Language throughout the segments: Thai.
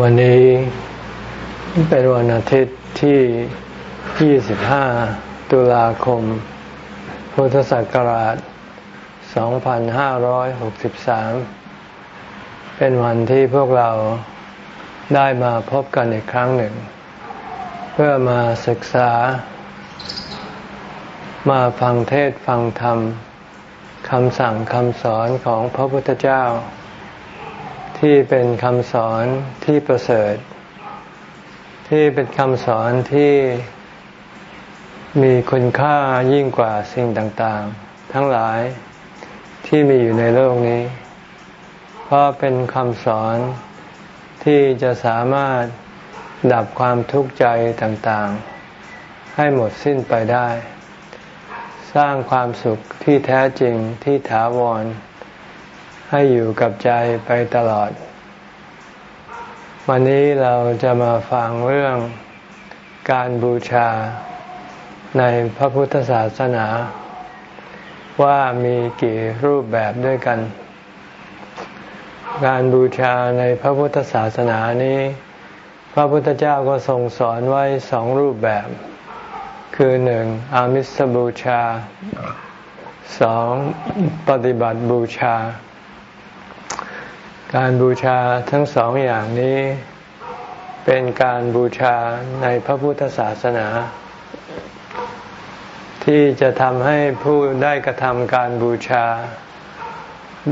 วันนี้เป็นวันอาทิตย์ที่ 25 ตุลาคม พุทธศักราช 2563 เป็นวันที่พวกเราได้มาพบกันอีกครั้งหนึ่ง เพื่อมาศึกษา มาฟังเทศฟังธรรมคำสั่งคำสอนของพระพุทธเจ้า ที่เป็นคำสอนที่ประเสริฐ ที่เป็นคำสอนที่มีคุณค่ายิ่งกว่าสิ่งต่างๆ ทั้งหลายที่มีอยู่ในโลกนี้ เพราะเป็นคำสอนที่จะสามารถดับความทุกข์ใจต่างๆ ให้หมดสิ้นไปได้ สร้างความสุขที่แท้จริงที่ถาวร ให้อยู่กับใจไปตลอด วันนี้เราจะมาฟังเรื่องการบูชาในพระพุทธศาสนา ว่ามีกี่รูปแบบด้วยกัน การบูชาในพระพุทธศาสนานี้ พระพุทธเจ้าก็ทรงสอนไว้สองรูปแบบ คือหนึ่งอามิสบูชาสองปฏิบัติบูชา การบูชาทั้งสองอย่างนี้ เป็นการบูชาในพระพุทธศาสนา ที่จะทำให้ผู้ได้กระทำการบูชา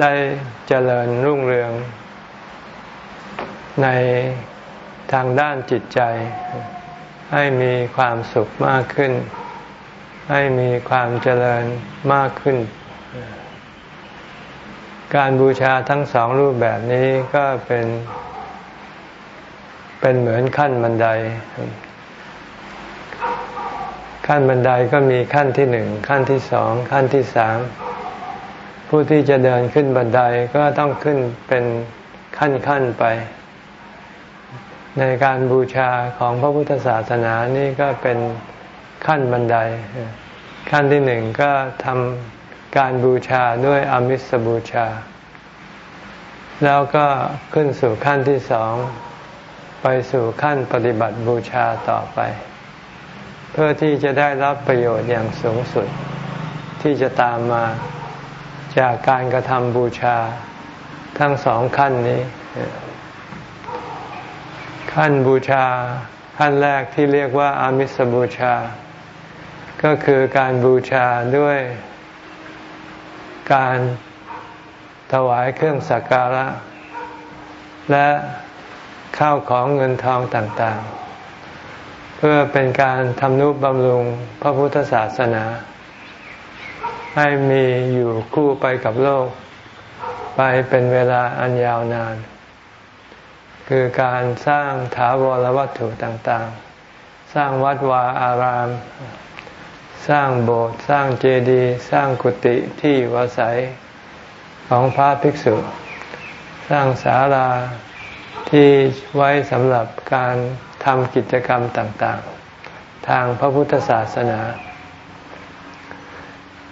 ได้เจริญรุ่งเรือง ในทางด้านจิตใจ ให้มีความสุขมากขึ้น ให้มีความเจริญมากขึ้น การบูชาทั้งสองรูปแบบนี้ก็เป็นเป็นเหมือนขั้นบันได ขั้นบันไดก็มีขั้นที่หนึ่งขั้นที่สองขั้นที่สามผู้ที่จะเดินขึ้นบันไดก็ต้องขึ้นเป็นขั้นขั้นไป ในการบูชาของพระพุทธศาสนานี่ก็เป็นขั้นบันได ขั้นที่หนึ่งก็ทำ การบูชาด้วยอมิสบูชา แล้วก็ขึ้นสู่ขั้นที่สอง ไปสู่ขั้นปฏิบัติบูชาต่อไป เพื่อที่จะได้รับประโยชน์อย่างสูงสุด ที่จะตามมาจากการกระทำบูชาทั้งสองขั้นนี้ ขั้นบูชาขั้นแรกที่เรียกว่าอามิสบูชา ก็คือการบูชาด้วย การถวายเครื่องสักการะ และข้าวของเงินทองต่างๆ เพื่อเป็นการทำนุบำรุงพระพุทธศาสนา ให้มีอยู่คู่ไปกับโลก ไปเป็นเวลาอันยาวนาน คือการสร้างถาวรวัตถุต่างๆ สร้างวัดวาอาราม สร้างโบสถ์สร้างเจดีย์สร้างกุฏิที่วาศัยของพระภิกษุ สร้างศาลาที่ไว้สำหรับการทำกิจกรรมต่างๆ ทางพระพุทธศาสนา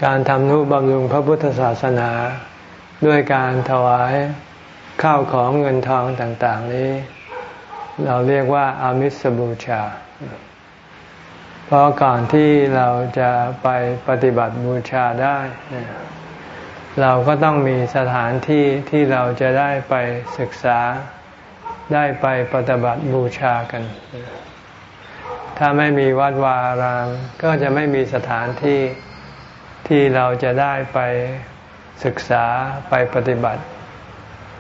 การทำนุบำรุงพระพุทธศาสนา ด้วยการถวายข้าวของเงินทองต่างๆนี้ เราเรียกว่าอามิสบูชา เพราะก่อนที่เราจะไปปฏิบัติบูชาได้ เราก็ต้องมีสถานที่ที่เราจะได้ไปศึกษาได้ไปปฏิบัติบูชากัน ถ้าไม่มีวัดวาราม ก็จะไม่มีสถานที่ที่เราจะได้ไปศึกษาไปปฏิบัติ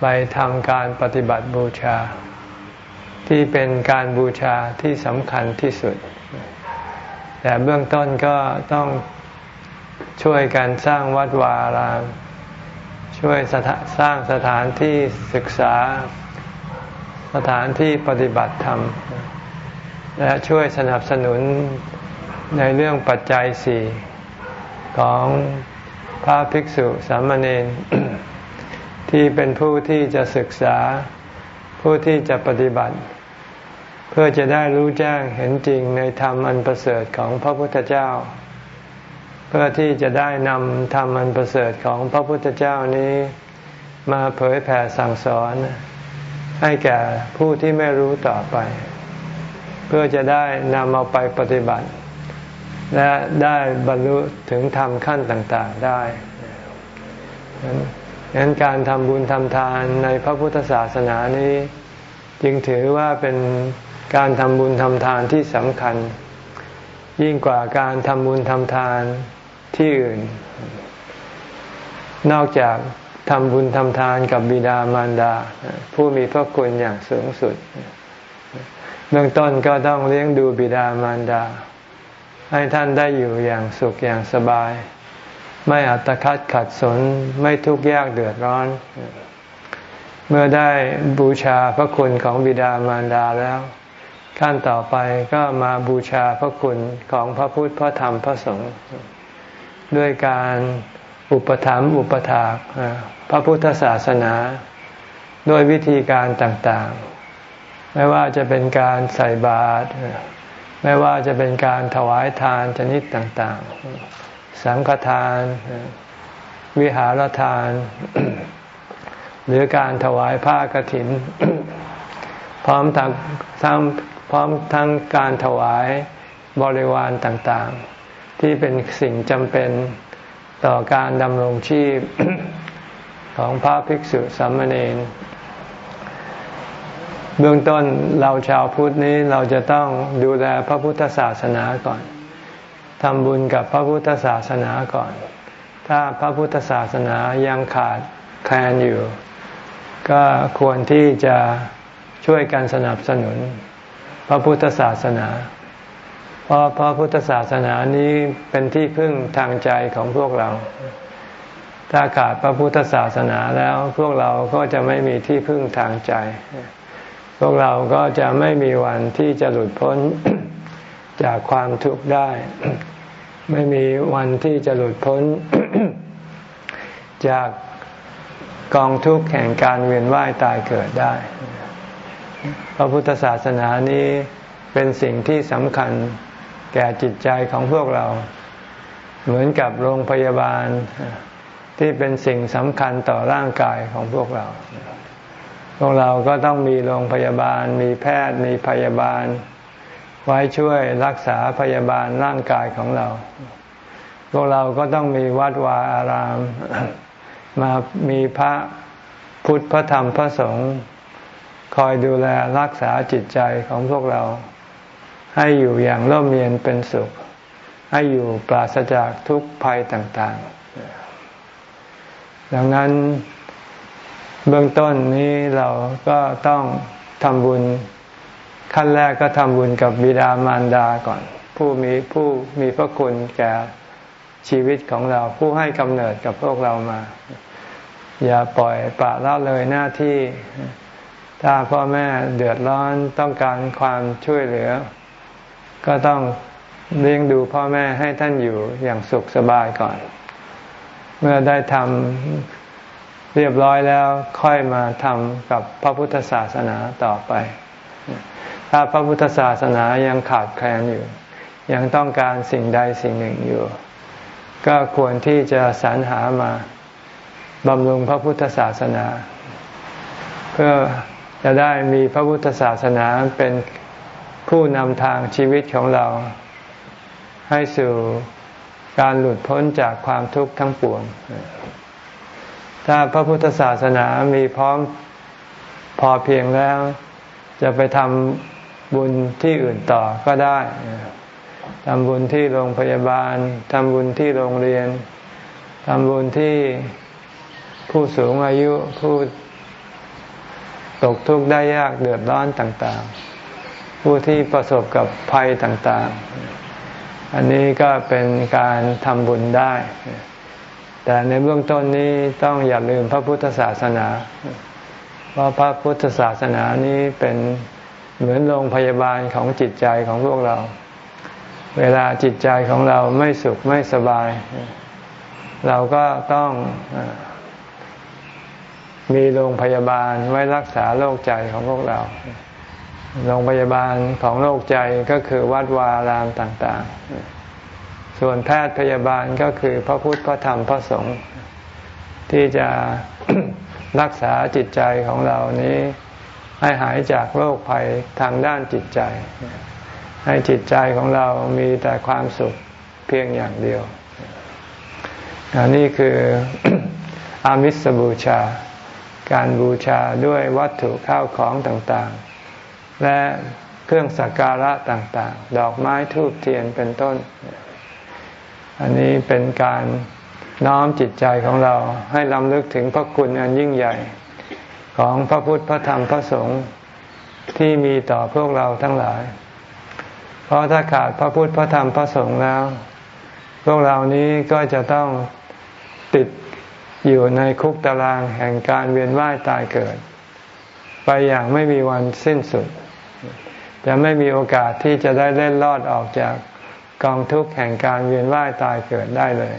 ไปทำการปฏิบัติบูชา ที่เป็นการบูชาที่สำคัญที่สุด แต่เบื้องต้นก็ต้องช่วยกันสร้างวัดวาราม ช่วยสร้างสถานที่ศึกษาสถานที่ปฏิบัติธรรม และช่วยสนับสนุนในเรื่องปัจจัยสี่ของพระภิกษุสามเณรที่เป็นผู้ที่จะศึกษาผู้ที่จะปฏิบัติ เพื่อจะได้รู้แจ้งเห็นจริงในธรรมอันประเสริฐของพระพุทธเจ้า เพื่อที่จะได้นำธรรมอันประเสริฐของพระพุทธเจ้านี้ มาเผยแผ่สั่งสอน ให้แก่ผู้ที่ไม่รู้ต่อไป เพื่อจะได้นำเอาไปปฏิบัติ และได้บรรลุถึงธรรมขั้นต่างๆได้ดังนั้นการทำบุญทำทานในพระพุทธศาสนานี้ จึงถือว่าเป็น การทำบุญทำทานที่สำคัญ ยิ่งกว่าการทำบุญทำทานที่อื่น นอกจากทำบุญทำทานกับบิดามารดา ผู้มีพระคุณอย่างสูงสุด เบื้องต้นก็ต้องเลี้ยงดูบิดามารดา ให้ท่านได้อยู่อย่างสุขอย่างสบาย ไม่อัตคัดขัดสนไม่ทุกข์ยากเดือดร้อน เมื่อได้บูชาพระคุณของบิดามารดาแล้ว ขั้นต่อไปก็มาบูชาพระคุณของพระพุทธพระธรรมพระสงฆ์ด้วยการอุปถัมภ์อุปถากพระพุทธศาสนาด้วยวิธีการต่างๆ ไม่ว่าจะเป็นการใส่บาตรไม่ว่าจะเป็นการถวายทานชนิดต่างๆ สังฆทาน วิหารทาน หรือการถวายผ้ากรถิน พร้อมทั้ง พร้อมทั้งการถวายบริวารต่างๆ ที่เป็นสิ่งจำเป็นต่อการดำรงชีพของพระภิกษุสามเณรเบื้องต้นเราชาวพุทธนี้เราจะต้องดูแลพระพุทธศาสนาก่อนทำบุญกับพระพุทธศาสนาก่อน ถ้าพระพุทธศาสนายังขาดแคลนอยู่ ก็ควรที่จะช่วยกันสนับสนุน พระพุทธศาสนา เพราะพระพุทธศาสนานี้เป็นที่พึ่งทางใจของพวกเรา ถ้าขาดพระพุทธศาสนาแล้วพวกเราก็จะไม่มีที่พึ่งทางใจ พวกเราก็จะไม่มีวันที่จะหลุดพ้นจากความทุกข์ได้ ไม่มีวันที่จะหลุดพ้น จากกองทุกข์แห่งการเวียนว่ายตายเกิดได้ พระพุทธศาสนานี้เป็นสิ่งที่สำคัญแก่จิตใจของพวกเรา เหมือนกับโรงพยาบาลที่เป็นสิ่งสำคัญต่อร่างกายของพวกเรา พวกเราก็ต้องมีโรงพยาบาล มีแพทย์ มีพยาบาล ไว้ช่วยรักษาพยาบาลร่างกายของเรา พวกเราก็ต้องมีวัดวาอาราม มามีพระพุทธพระธรรมพระสงฆ์ คอยดูแลรักษาจิตใจของพวกเรา ให้อยู่อย่างร่มเย็นเป็นสุข ให้อยู่ปราศจากทุกภัยต่าง ๆ ดังนั้นเบื้องต้นนี้เราก็ต้องทำบุญขั้นแรกก็ทำบุญกับบิดามารดาก่อน ผู้มีผู้มีพระคุณแก่ชีวิตของเราผู้ให้กำเนิดกับพวกเรามา อย่าปล่อยปละละเลยหน้าที่ ถ้าพ่อแม่เดือดร้อนต้องการความช่วยเหลือ ก็ต้องเลี้ยงดูพ่อแม่ให้ท่านอยู่อย่างสุขสบายก่อน เมื่อได้ทำเรียบร้อยแล้วค่อยมาทำกับพระพุทธศาสนาต่อไป ถ้าพระพุทธศาสนายังขาดแคลนอยู่ ยังต้องการสิ่งใดสิ่งหนึ่งอยู่ ก็ควรที่จะสรรหามาบำรุงพระพุทธศาสนา เพื่อ จะได้มีพระพุทธศาสนาเป็นผู้นำทางชีวิตของเรา ให้สู่การหลุดพ้นจากความทุกข์ทั้งปวง ถ้าพระพุทธศาสนามีพร้อมพอเพียงแล้ว จะไปทำบุญที่อื่นต่อก็ได้ทำบุญที่โรงพยาบาลทำบุญที่โรงเรียนทำบุญที่ผู้สูงอายุผู้ ตกทุกข์ได้ยากเดือดร้อนต่างๆ ผู้ที่ประสบกับภัยต่างๆ อันนี้ก็เป็นการทำบุญได้ แต่ในเบื้องต้นนี้ต้องอย่าลืมพระพุทธศาสนา เพราะพระพุทธศาสนานี้เป็นเหมือนโรงพยาบาลของจิตใจของพวกเรา เวลาจิตใจของเราไม่สุขไม่สบาย เราก็ต้อง มีโรงพยาบาลไว้รักษาโรคใจของพวกเรา โรงพยาบาลของโรคใจก็คือวัดวารามต่างๆ ส่วนแพทย์พยาบาลก็คือพระพุทธพระธรรมพระสงฆ์ที่จะรักษาจิตใจของเรานี้ให้หายจากโรคภัยทางด้านจิตใจ ให้จิตใจของเรามีแต่ความสุขเพียงอย่างเดียวนนี้คืออามิสบูชา การบูชาด้วยวัตถุข้าวของต่างๆ และเครื่องสักการะต่างๆ ดอกไม้ทูบเทียนเป็นต้น อันนี้เป็นการน้อมจิตใจของเราให้ลำลึกถึงพระคุณอันยิ่งใหญ่ของพระพุทธพระธรรมพระสงฆ์ที่มีต่อพวกเราทั้งหลาย เพราะถ้าขาดพระพุทธพระธรรมพระสงฆ์แล้ว พวกเรานี้ก็จะต้องติด อยู่ในคุกตารางแห่งการเวียนว่ายตายเกิด ไปอย่างไม่มีวันสิ้นสุด จะไม่มีโอกาสที่จะได้เล่นรอดออกจากกองทุกข์แห่งการเวียนว่ายตายเกิดได้เลย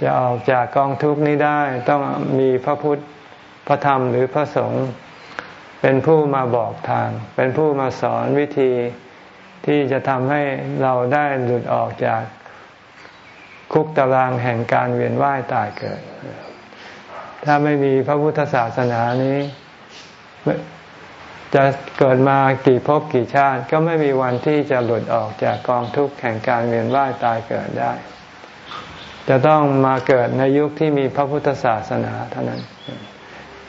จะออกจากกองทุกข์นี้ได้ต้องมีพระพุทธพระธรรมหรือพระสงฆ์เป็นผู้มาบอกทาง เป็นผู้มาสอนวิธีที่จะทำให้เราได้หลุดออกจาก คุกตารางแห่งการเวียนว่ายตายเกิด ถ้าไม่มีพระพุทธศาสนานี้ จะเกิดมากี่ภพกี่ชาติ ก็ไม่มีวันที่จะหลุดออกจากกองทุกข์แห่งการเวียนว่ายตายเกิดได้ จะต้องมาเกิดในยุคที่มีพระพุทธศาสนาเท่านั้น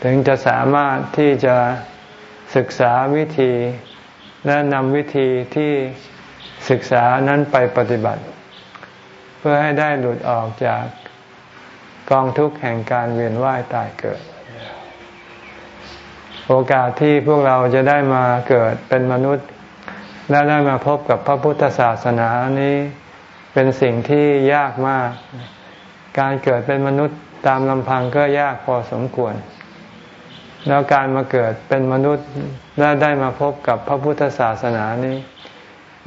ถึงจะสามารถที่จะศึกษาวิธีและนำวิธีที่ศึกษานั้นไปปฏิบัติ เพื่อให้ได้หลุดออกจากกองทุกข์แห่งการเวียนว่ายตายเกิด โอกาสที่พวกเราจะได้มาเกิดเป็นมนุษย์ และได้มาพบกับพระพุทธศาสนานี้เป็นสิ่งที่ยากมาก การเกิดเป็นมนุษย์ตามลำพังก็ยากพอสมควร แล้วการมาเกิดเป็นมนุษย์และได้มาพบกับพระพุทธศาสนานี้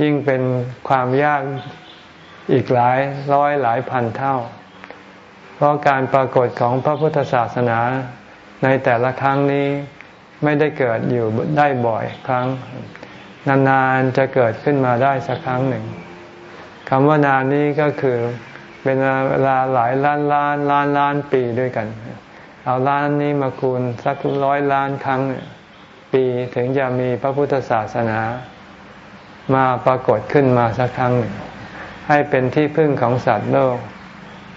ยิ่งเป็นความยาก อีกหลายร้อยหลายพันเท่า เพราะการปรากฏของพระพุทธศาสนาในแต่ละครั้งนี้ไม่ได้เกิดอยู่ได้บ่อยครั้ง นานๆจะเกิดขึ้นมาได้สักครั้งหนึ่งคำว่านานนี้ก็คือเป็นเวลาหลายล้านล้านล้านล้านปีด้วยกัน เอาล้านนี้มาคูณสักร้อยล้านครั้ง ปีถึงจะมีพระพุทธศาสนามาปรากฏขึ้นมาสักครั้งหนึ่ง ให้เป็นที่พึ่งของสัตว์โลก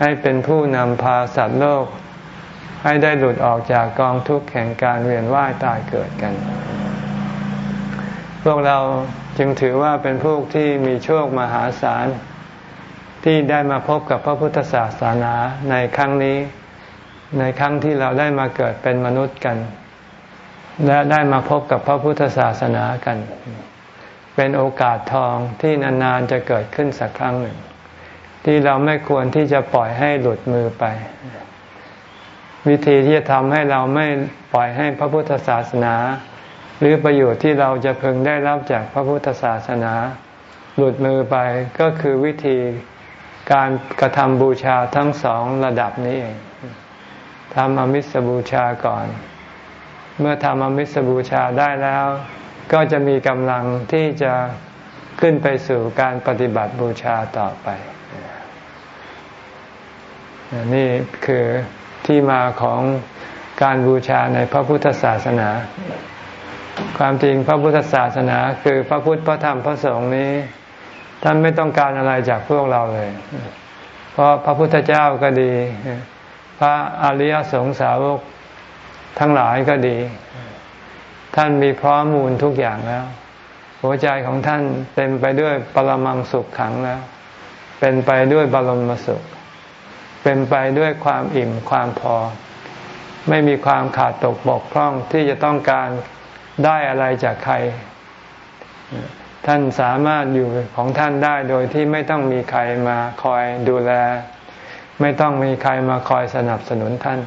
ให้เป็นผู้นำพาสัตว์โลก ให้ได้หลุดออกจากกองทุกข์แห่งการเวียนว่ายตายเกิดกัน พวกเราจึงถือว่าเป็นพวกที่มีโชคมหาศาล ที่ได้มาพบกับพระพุทธศาสนาในครั้งนี้ ในครั้งที่เราได้มาเกิดเป็นมนุษย์กัน และได้มาพบกับพระพุทธศาสนากัน เป็นโอกาสทองที่นานๆจะเกิดขึ้นสักครั้งหนึ่ง ที่เราไม่ควรที่จะปล่อยให้หลุดมือไป วิธีที่จะทำให้เราไม่ปล่อยให้พระพุทธศาสนา หรือประโยชน์ที่เราจะพึงได้รับจากพระพุทธศาสนา หลุดมือไปก็คือวิธีการกระทำบูชาทั้งสองระดับนี้เองทำอมิสบูชาก่อน เมื่อทำอมิสบูชาได้แล้ว ก็จะมีกำลังที่จะขึ้นไปสู่การปฏิบัติบูชาต่อไปนี่คือที่มาของการบูชาในพระพุทธศาสนา ความจริงพระพุทธศาสนา คือพระพุทธพระธรรมพระสงฆ์นี้ ท่านไม่ต้องการอะไรจากพวกเราเลย เพราะพระพุทธเจ้าก็ดี พระอริยสงสาวกทั้งหลายก็ดี ท่านมีพร้อมมูลทุกอย่างแล้ว หัวใจของท่านเต็มไปด้วยปรมังสุขขังแล้ว เป็นไปด้วยบรมสุข เป็นไปด้วยความอิ่มความพอ ไม่มีความขาดตกบกพร่องที่จะต้องการได้อะไรจากใคร ท่านสามารถอยู่ของท่านได้โดยที่ไม่ต้องมีใครมาคอยดูแล ไม่ต้องมีใครมาคอยสนับสนุนท่าน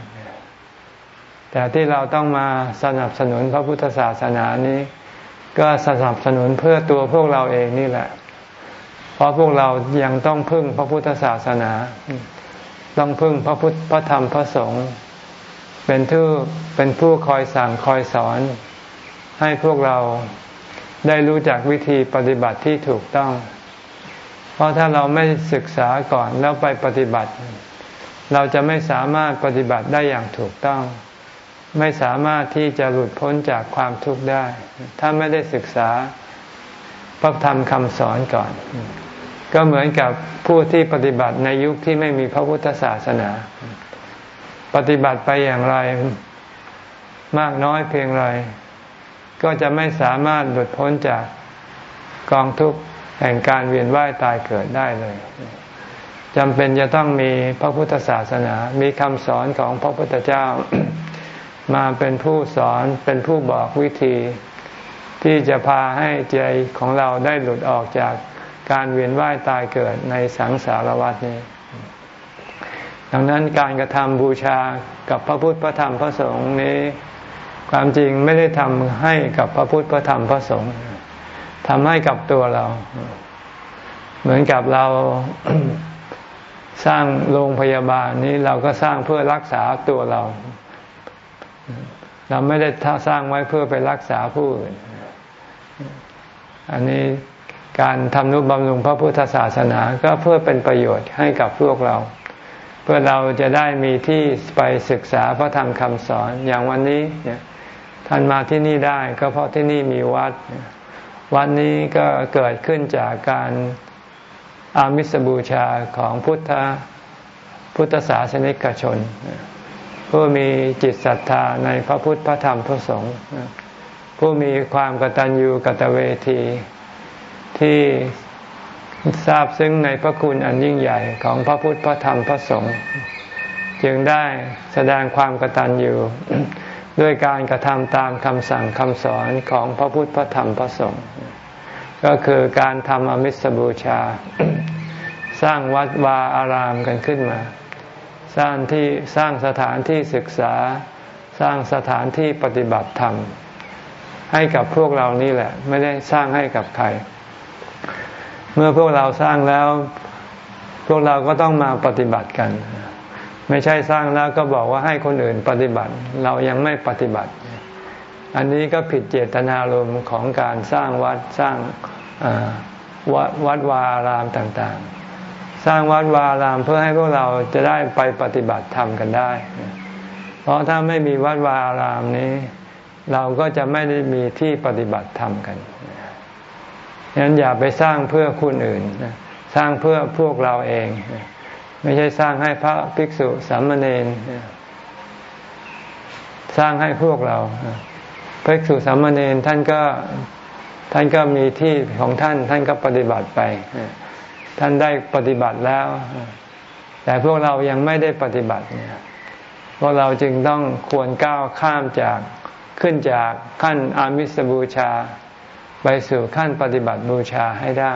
แต่ที่เราต้องมาสนับสนุนพระพุทธศาสนานี้ ก็สนับสนุนเพื่อตัวพวกเราเองนี่แหละ เพราะพวกเรายังต้องพึ่งพระพุทธศาสนา ต้องพึ่งพระพุทธพระธรรมพระสงฆ์เป็นผู้เป็นผู้คอยสั่งคอยสอน ให้พวกเราได้รู้จักวิธีปฏิบัติที่ถูกต้อง เพราะถ้าเราไม่ศึกษาก่อนแล้วไปปฏิบัติ เราจะไม่สามารถปฏิบัติได้อย่างถูกต้อง ไม่สามารถที่จะหลุดพ้นจากความทุกข์ได้ ถ้าไม่ได้ศึกษาพระธรรมคำสอนก่อน ก็เหมือนกับผู้ที่ปฏิบัติในยุคที่ไม่มีพระพุทธศาสนา ปฏิบัติไปอย่างไรมากน้อยเพียงไร ก็จะไม่สามารถหลุดพ้นจากกองทุกข์แห่งการเวียนว่ายตายเกิดได้เลยจำเป็นจะต้องมีพระพุทธศาสนา มีคำสอนของพระพุทธเจ้า มาเป็นผู้สอนเป็นผู้บอกวิธี ที่จะพาให้ใจของเราได้หลุดออกจากการเวียนว่ายตายเกิดในสังสารวัฏนี้ ดังนั้นการกระทำบูชากับพระพุทธพระธรรมพระสงฆ์นี้ ความจริงไม่ได้ทำให้กับพระพุทธพระธรรมพระสงฆ์ทำให้กับตัวเรา เหมือนกับเราสร้างโรงพยาบาลนี้เราก็สร้างเพื่อรักษาตัวเรา เราไม่ได้สร้างไว้เพื่อไปรักษาผู้อื่น อันนี้การทำนุบำรุงพระพุทธศาสนาก็เพื่อเป็นประโยชน์ให้กับพวกเรา เพื่อเราจะได้มีที่ไปศึกษาพระธรรมคำสอนอย่างวันนี้ท่านมาที่นี่ได้ก็เพราะที่นี่มีวัด วันนี้ก็เกิดขึ้นจากการอามิสบูชาของพุทธพุทธศาสนิกชน ผู้มีจิตศรัทธาในพระพุทธพระธรรมพระสงฆ์ผู้มีความกตัญญูกตเวที ที่ทราบซึ้งในพระคุณอันยิ่งใหญ่ของพระพุทธพระธรรมพระสงฆ์จึงได้แสดงความกตัญญูด้วยการกระทำตามคำสั่งคำสอนของพระพุทธพระธรรมพระสงฆ์ก็คือการทำอมิสบูชา สร้างวัดวาอารามกันขึ้นมา สร้างที่สร้างสถานที่ศึกษา สร้างสถานที่ปฏิบัติธรรม ให้กับพวกเรานี่แหละ ไม่ได้สร้างให้กับใคร เมื่อพวกเราสร้างแล้ว พวกเราก็ต้องมาปฏิบัติกัน ไม่ใช่สร้างแล้วก็บอกว่าให้คนอื่นปฏิบัติ เรายังไม่ปฏิบัติ อันนี้ก็ผิดเจตนารมณ์ของการสร้างวัดสร้างวัดวัดวารามต่าง ๆ สร้างวัดวารามเพื่อให้พวกเราจะได้ไปปฏิบัติธรรมกันได้ เพราะถ้าไม่มีวัดวารามนี้ เราก็จะไม่ได้มีที่ปฏิบัติธรรมกันฉะนั้นอย่าไปสร้างเพื่อคนอื่น สร้างเพื่อพวกเราเอง ไม่ใช่สร้างให้พระภิกษุสามเณรสร้างให้พวกเราพระสุสามเณรท่านก็ท่านก็มีที่ของท่านท่านก็ปฏิบัติไป ท่านได้ปฏิบัติแล้ว แต่พวกเรายังไม่ได้ปฏิบัติเนี่ยพวกเราจึงต้องควรก้าวข้ามจากขึ้นจากขั้นอามิสบูชา ไปสู่ขั้นปฏิบัติบูชาให้ได้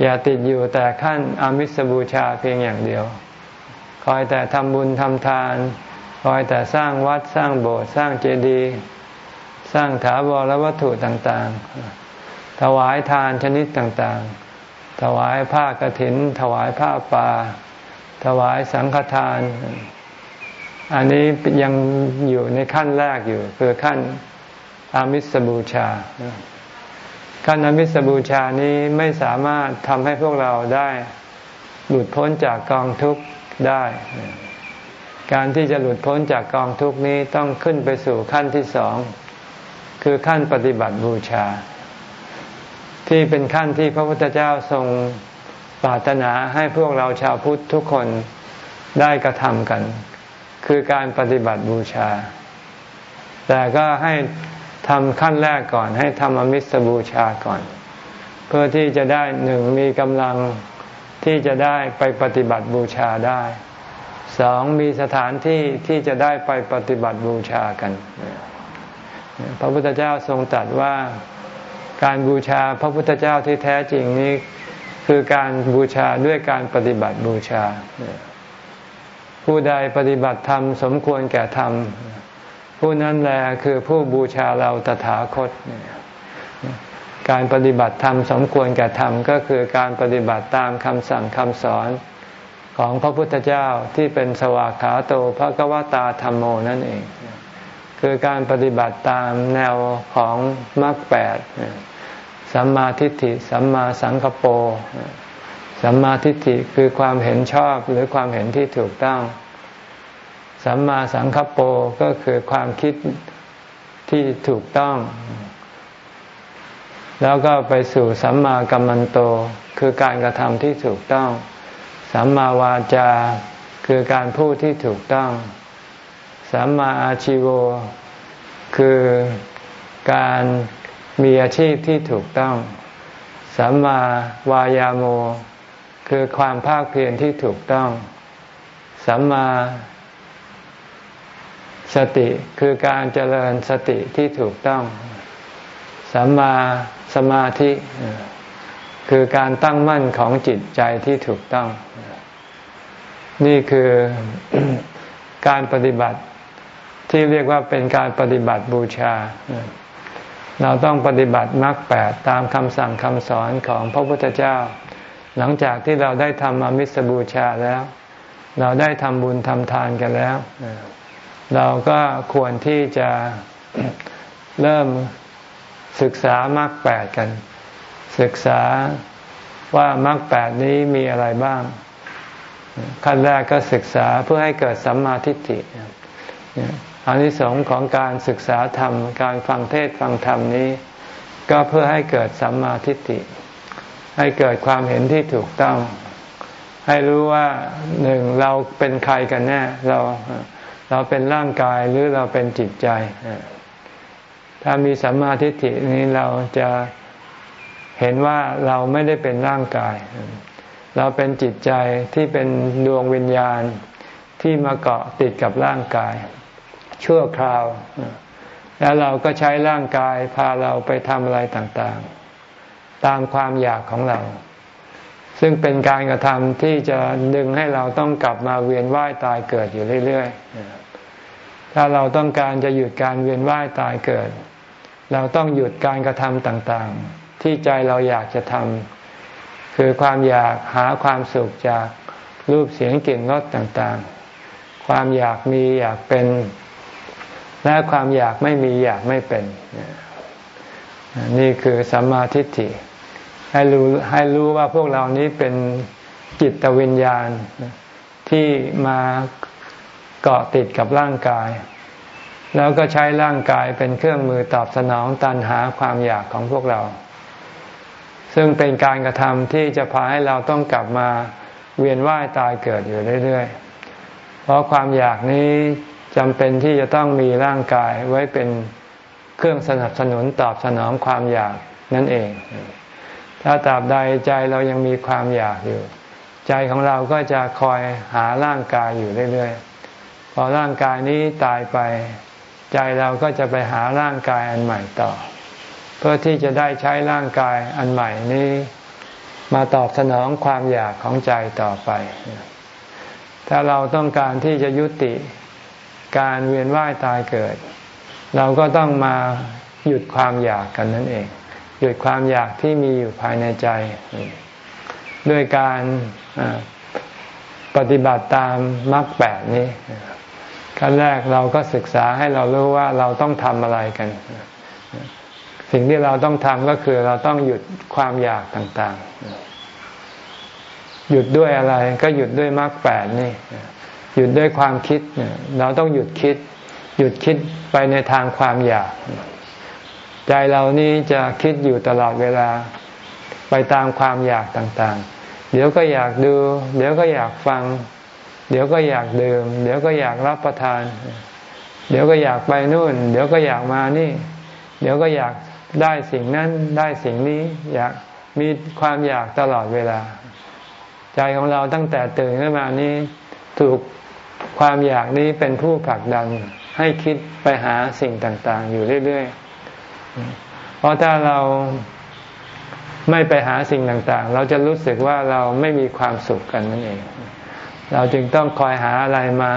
อย่าติดอยู่แต่ขั้นอามิสบูชาเพียงอย่างเดียว คอยแต่ทำบุญทำทาน คอยแต่สร้างวัดสร้างโบสถ์สร้างเจดีย์สร้างถาวรวัตถุต่างๆ ถวายทานชนิดต่างๆ ถวายผ้ากรถิน ถวายผ้าป่า ถวายสังฆทาน อันนี้ยังอยู่ในขั้นแรกอยู่ คือขั้นอามิสบูชา ขั้นอามิสบูชานี้ไม่สามารถทำให้พวกเราได้หลุดพ้นจากกองทุกข์ได้ การที่จะหลุดพ้นจากกองทุกข์นี้ต้องขึ้นไปสู่ขั้นที่สอง คือขั้นปฏิบัติบูชา ที่เป็นขั้นที่พระพุทธเจ้าทรงปรารถนาให้พวกเราชาวพุทธทุกคนได้กระทำกัน คือการปฏิบัติบูชา แต่ก็ให้ทำขั้นแรกก่อน ให้ทำอมิสบูชาก่อน เพื่อที่จะได้หนึ่งมีกำลังที่จะได้ไปปฏิบัติบูชาได้สองมีสถานที่ที่จะได้ไปปฏิบัติบูชากัน พระพุทธเจ้าทรงตรัสว่า การบูชาพระพุทธเจ้าที่แท้จริงนี้ คือการบูชาด้วยการปฏิบัติบูชา ผู้ใดปฏิบัติธรรมสมควรแก่ธรรม ผู้นั้นแหละคือผู้บูชาเราตถาคต การปฏิบัติธรรมสมควรแก่ธรรมก็คือการปฏิบัติตามคำสั่งคำสอนของพระพุทธเจ้าที่เป็นสวากขาโตภะกวตาธรรมโมนั่นเอง คือการปฏิบัติตามแนวของมรรคแปดสัมมาทิฏฐิสัมมาสังกปรสัมมาทิฏฐิคือความเห็นชอบหรือความเห็นที่ถูกต้องสัมมาสังคโปรก็คือความคิดที่ถูกต้อง แล้วก็ไปสู่สัมมากัมมันโต คือการกระทำที่ถูกต้อง สัมมาวาจา คือการพูดที่ถูกต้อง สัมมาอาชิโว คือการมีอาชีพที่ถูกต้อง สัมมาวายาโม คือความภาคเพียรที่ถูกต้อง สัมมาสติคือการเจริญสติที่ถูกต้อง สัมมาสมาธิ คือการตั้งมั่นของจิตใจที่ถูกต้อง นี่คือการปฏิบัติ ที่เรียกว่าเป็นการปฏิบัติบูชา เราต้องปฏิบัติมรรคแปดตามคำสั่งคำสอนของพระพุทธเจ้า หลังจากที่เราได้ทำมามิสบูชาแล้ว เราได้ทำบุญทำทานกันแล้ว เราก็ควรที่จะเริ่มศึกษามรรคแปดกัน ศึกษาว่ามรรคแปดนี้มีอะไรบ้าง ขั้นแรกก็ศึกษาเพื่อให้เกิดสัมมาทิฏฐิ อานิสงส์ของการศึกษาธรรม การฟังเทศฟังธรรมนี้ ก็เพื่อให้เกิดสัมมาทิฏฐิ ให้เกิดความเห็นที่ถูกต้อง ให้รู้ว่าหนึ่งเราเป็นใครกันแน่เราเราเป็นร่างกายหรือเราเป็นจิตใจ ถ้ามีสัมมาทิฏฐินี้เราจะเห็นว่าเราไม่ได้เป็นร่างกาย เราเป็นจิตใจที่เป็นดวงวิญญาณที่มาเกาะติดกับร่างกาย ชั่วคราว แล้วเราก็ใช้ร่างกายพาเราไปทำอะไรต่างๆ ตามความอยากของเรา ซึ่งเป็นการกระทำที่จะดึงให้เราต้องกลับมาเวียนว่ายตายเกิดอยู่เรื่อยๆ ถ้าเราต้องการจะหยุดการเวียนว่ายตายเกิด เราต้องหยุดการกระทำต่างๆ ที่ใจเราอยากจะทำคือความอยากหาความสุขจากรูปเสียงกลิ่นรสต่างๆ ความอยากมีอยากเป็น และความอยากไม่มีอยากไม่เป็น นี่คือสัมมาทิฏฐิ ให้รู้ให้รู้ว่าพวกเรานี้เป็นจิตวิญญาณที่มาเกาะติดกับร่างกาย แล้วก็ใช้ร่างกายเป็นเครื่องมือตอบสนองตันหาความอยากของพวกเรา ซึ่งเป็นการกระทำที่จะพาให้เราต้องกลับมาเวียนว่ายตายเกิดอยู่เรื่อยๆ เพราะความอยากนี้ จำเป็นที่จะต้องมีร่างกายไว้เป็นเครื่องสนับสนุนตอบสนองความอยากนั่นเอง ถ้าตราบใดใจเรายังมีความอยากอยู่ ใจของเราก็จะคอยหาร่างกายอยู่เรื่อยๆ พอร่างกายนี้ตายไป ใจเราก็จะไปหาร่างกายอันใหม่ต่อ เพื่อที่จะได้ใช้ร่างกายอันใหม่นี้มาตอบสนองความอยากของใจต่อไป ถ้าเราต้องการที่จะยุติ การเวียนว่ายตายเกิด เราก็ต้องมาหยุดความอยากกันนั่นเอง หยุดความอยากที่มีอยู่ภายในใจ ด้วยการปฏิบัติตามมรรคแปดนี้ขั้นแรกเราก็ศึกษาให้เรารู้ว่าเราต้องทำอะไรกัน สิ่งที่เราต้องทำก็คือเราต้องหยุดความอยากต่างๆ หยุดด้วยอะไรก็หยุดด้วยมรรคแปดนี่ หยุดด้วยความคิด เราต้องหยุดคิด หยุดคิดไปในทางความอยาก ใจเรานี้จะคิดอยู่ตลอดเวลา ไปตามความอยากต่างๆ เดี๋ยวก็อยากดู เดี๋ยวก็อยากฟัง เดี๋ยวก็อยากดื่ม เดี๋ยวก็อยากรับประทาน เดี๋ยวก็อยากไปนู่น เดี๋ยวก็อยากมานี่ เดี๋ยวก็อยากได้สิ่งนั้นได้สิ่งนี้อยากมีความอยากตลอดเวลา ใจของเราตั้งแต่ตื่นขึ้นมานี้ ถูก ความอยากนี้เป็นผู้ผลักดันให้คิดไปหาสิ่งต่าง ๆ อยู่เรื่อย ๆ เพราะถ้าเราไม่ไปหาสิ่งต่าง ๆ เราจะรู้สึกว่าเราไม่มีความสุขกันนั่นเอง เราจึงต้องคอยหาอะไรมา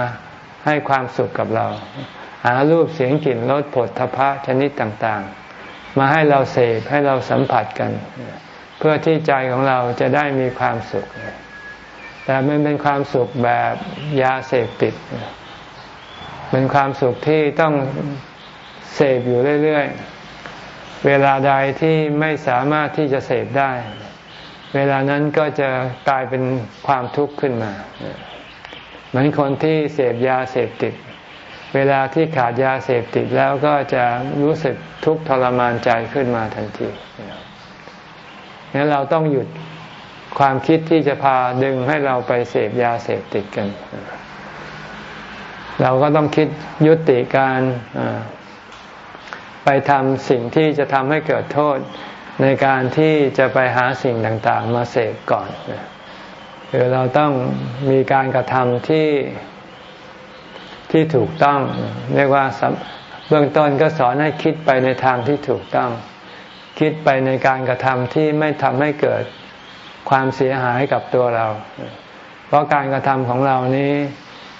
ให้ความสุขกับเรา หารูปเสียงกลิ่นรสผลทพะชนิดต่าง ๆ มาให้เราเสพให้เราสัมผัสกัน เพื่อที่ใจของเราจะได้มีความสุข แต่มันเป็นความสุขแบบยาเสพติด เป็นความสุขที่ต้องเสพอยู่เรื่อย ๆ เวลาใดที่ไม่สามารถที่จะเสพได้ เวลานั้นก็จะกลายเป็นความทุกข์ขึ้นมา เหมือนคนที่เสพยาเสพติด เวลาที่ขาดยาเสพติดแล้วก็จะรู้สึกทุกข์ทรมานใจขึ้นมาทันทีงั้นเราต้องหยุด ความคิดที่จะพาดึงให้เราไปเสพยาเสพติดกัน เราก็ต้องคิดยุติการไปทำสิ่งที่จะทำให้เกิดโทษในการที่จะไปหาสิ่งต่างๆ มาเสพก่อนคือเราต้องมีการกระทำที่ที่ถูกต้อง เรียกว่าเบื้องต้นก็สอนให้คิดไปในทางที่ถูกต้อง คิดไปในการกระทำที่ไม่ทำให้เกิด ความเสียหายกับตัวเรา เพราะการกระทำของเรานี้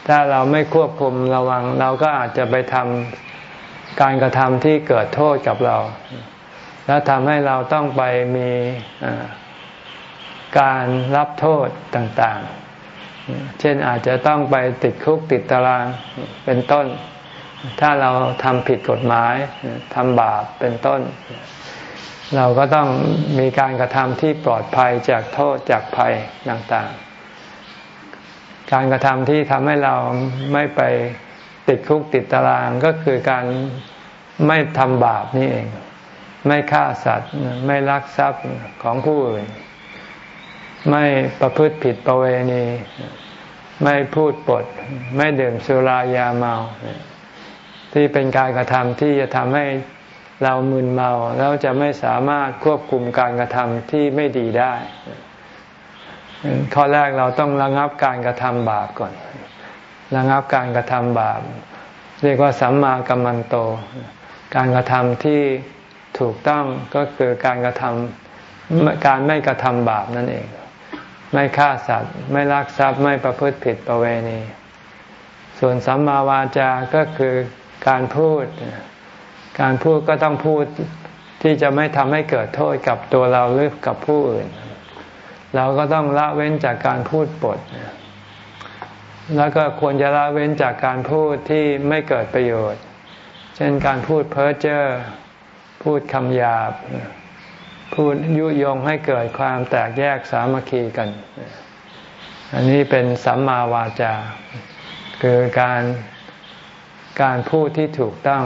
ถ้าเราไม่ควบคุมระวัง เราก็อาจจะไปทำการกระทำที่เกิดโทษกับเรา แล้วทำให้เราต้องไปมีการรับโทษต่างๆ เช่นอาจจะต้องไปติดคุกติดตารางเป็นต้น ถ้าเราทำผิดกฎหมายทำบาปเป็นต้น เราก็ต้องมีการกระทำที่ปลอดภัยจากโทษจากภัยต่างๆ การกระทำที่ทำให้เราไม่ไปติดคุกติดตารางก็คือการไม่ทำบาปนี่เอง ไม่ฆ่าสัตว์ ไม่ลักทรัพย์ของผู้อื่น ไม่ประพฤติผิดประเวณี ไม่พูดปด ไม่ดื่มสุรายาเมา ที่เป็นการกระทำที่จะทำให้ เรามึนเมาแล้วจะไม่สามารถควบคุมการกระทำที่ไม่ดีได้ ข้อแรกเราต้องระงับการกระทำบาปก่อน ระงับการกระทำบาป เรียกว่าสัมมากัมมันโต การกระทำที่ถูกต้องก็คือการกระทำการไม่กระทำบาปนั่นเอง ไม่ฆ่าสัตว์ ไม่ลักทรัพย์ไม่ประพฤติผิดประเวณี ส่วนสัมมาวาจาก็คือการพูด การพูดก็ต้องพูดที่จะไม่ทำให้เกิดโทษกับตัวเราหรือกับผู้อื่น เราก็ต้องละเว้นจากการพูดปด แล้วก็ควรจะละเว้นจากการพูดที่ไม่เกิดประโยชน์ เช่นการพูดเพ้อเจ้อพูดคำหยาบ พูดยุยงให้เกิดความแตกแยกสามัคคีกัน อันนี้เป็นสัมมาวาจา คือการการพูดที่ถูกต้อง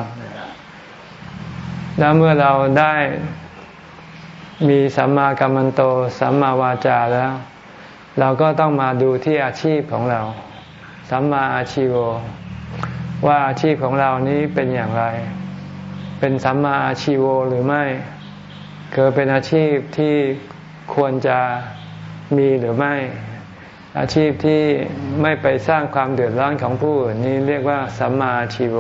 แล้วเมื่อเราได้มีสัมมากัมมันโต สัมมาวาจาแล้ว เราก็ต้องมาดูที่อาชีพของเรา สัมมาอาชีโวว่าอาชีพของเรานี้เป็นอย่างไร เป็นสัมมาอาชีโวหรือไม่คือเป็นอาชีพที่ควรจะมีหรือไม่ อาชีพที่ไม่ไปสร้างความเดือดร้อนของผู้อื่นนี้เรียกว่าสัมมาอาชีโว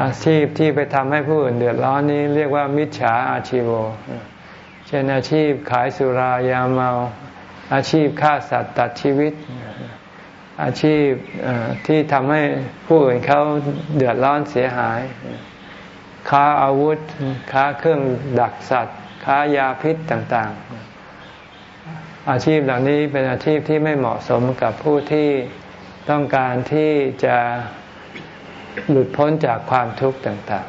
อาชีพที่ไปทำให้ผู้อื่นเดือดร้อนนี้เรียกว่ามิจฉาอาชีโวเช่นอาชีพขายสุรายาเมา อาชีพฆ่าสัตว์ตัดชีวิต อาชีพที่ทำให้ผู้อื่นเขาเดือดร้อนเสียหาย ค้าอาวุธ ค้าเครื่องดักสัตว์ ค้ายาพิษต่างๆ อาชีพเหล่านี้เป็นอาชีพที่ไม่เหมาะสมกับผู้ที่ต้องการที่จะ หลุดพ้นจากความทุกข์ต่าง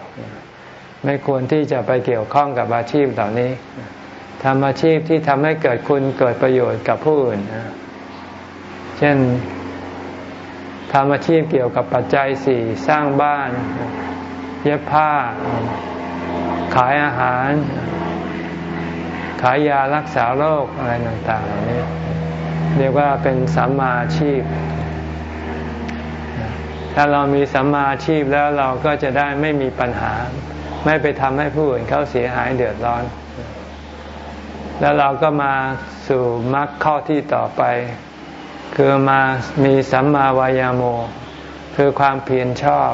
ๆ ไม่ควรที่จะไปเกี่ยวข้องกับอาชีพเหล่านี้ทำอาชีพที่ทำให้เกิดคุณเกิดประโยชน์กับผู้อื่น เช่นทำอาชีพเกี่ยวกับปัจจัยสี่สร้างบ้าน เย็บผ้า ขายอาหาร ขายยารักษาโรคอะไรต่างๆเหล่านี้เรียกว่าเป็นสัมมาชีพ ถ้าเรามีสัมมาชีพแล้วเราก็จะได้ไม่มีปัญหา ไม่ไปทำให้ผู้อื่นเขาเสียหายเดือดร้อน แล้วเราก็มาสู่มรรคข้อที่ต่อไป คือมามีสัมมาวายาโม คือความเพียรชอบ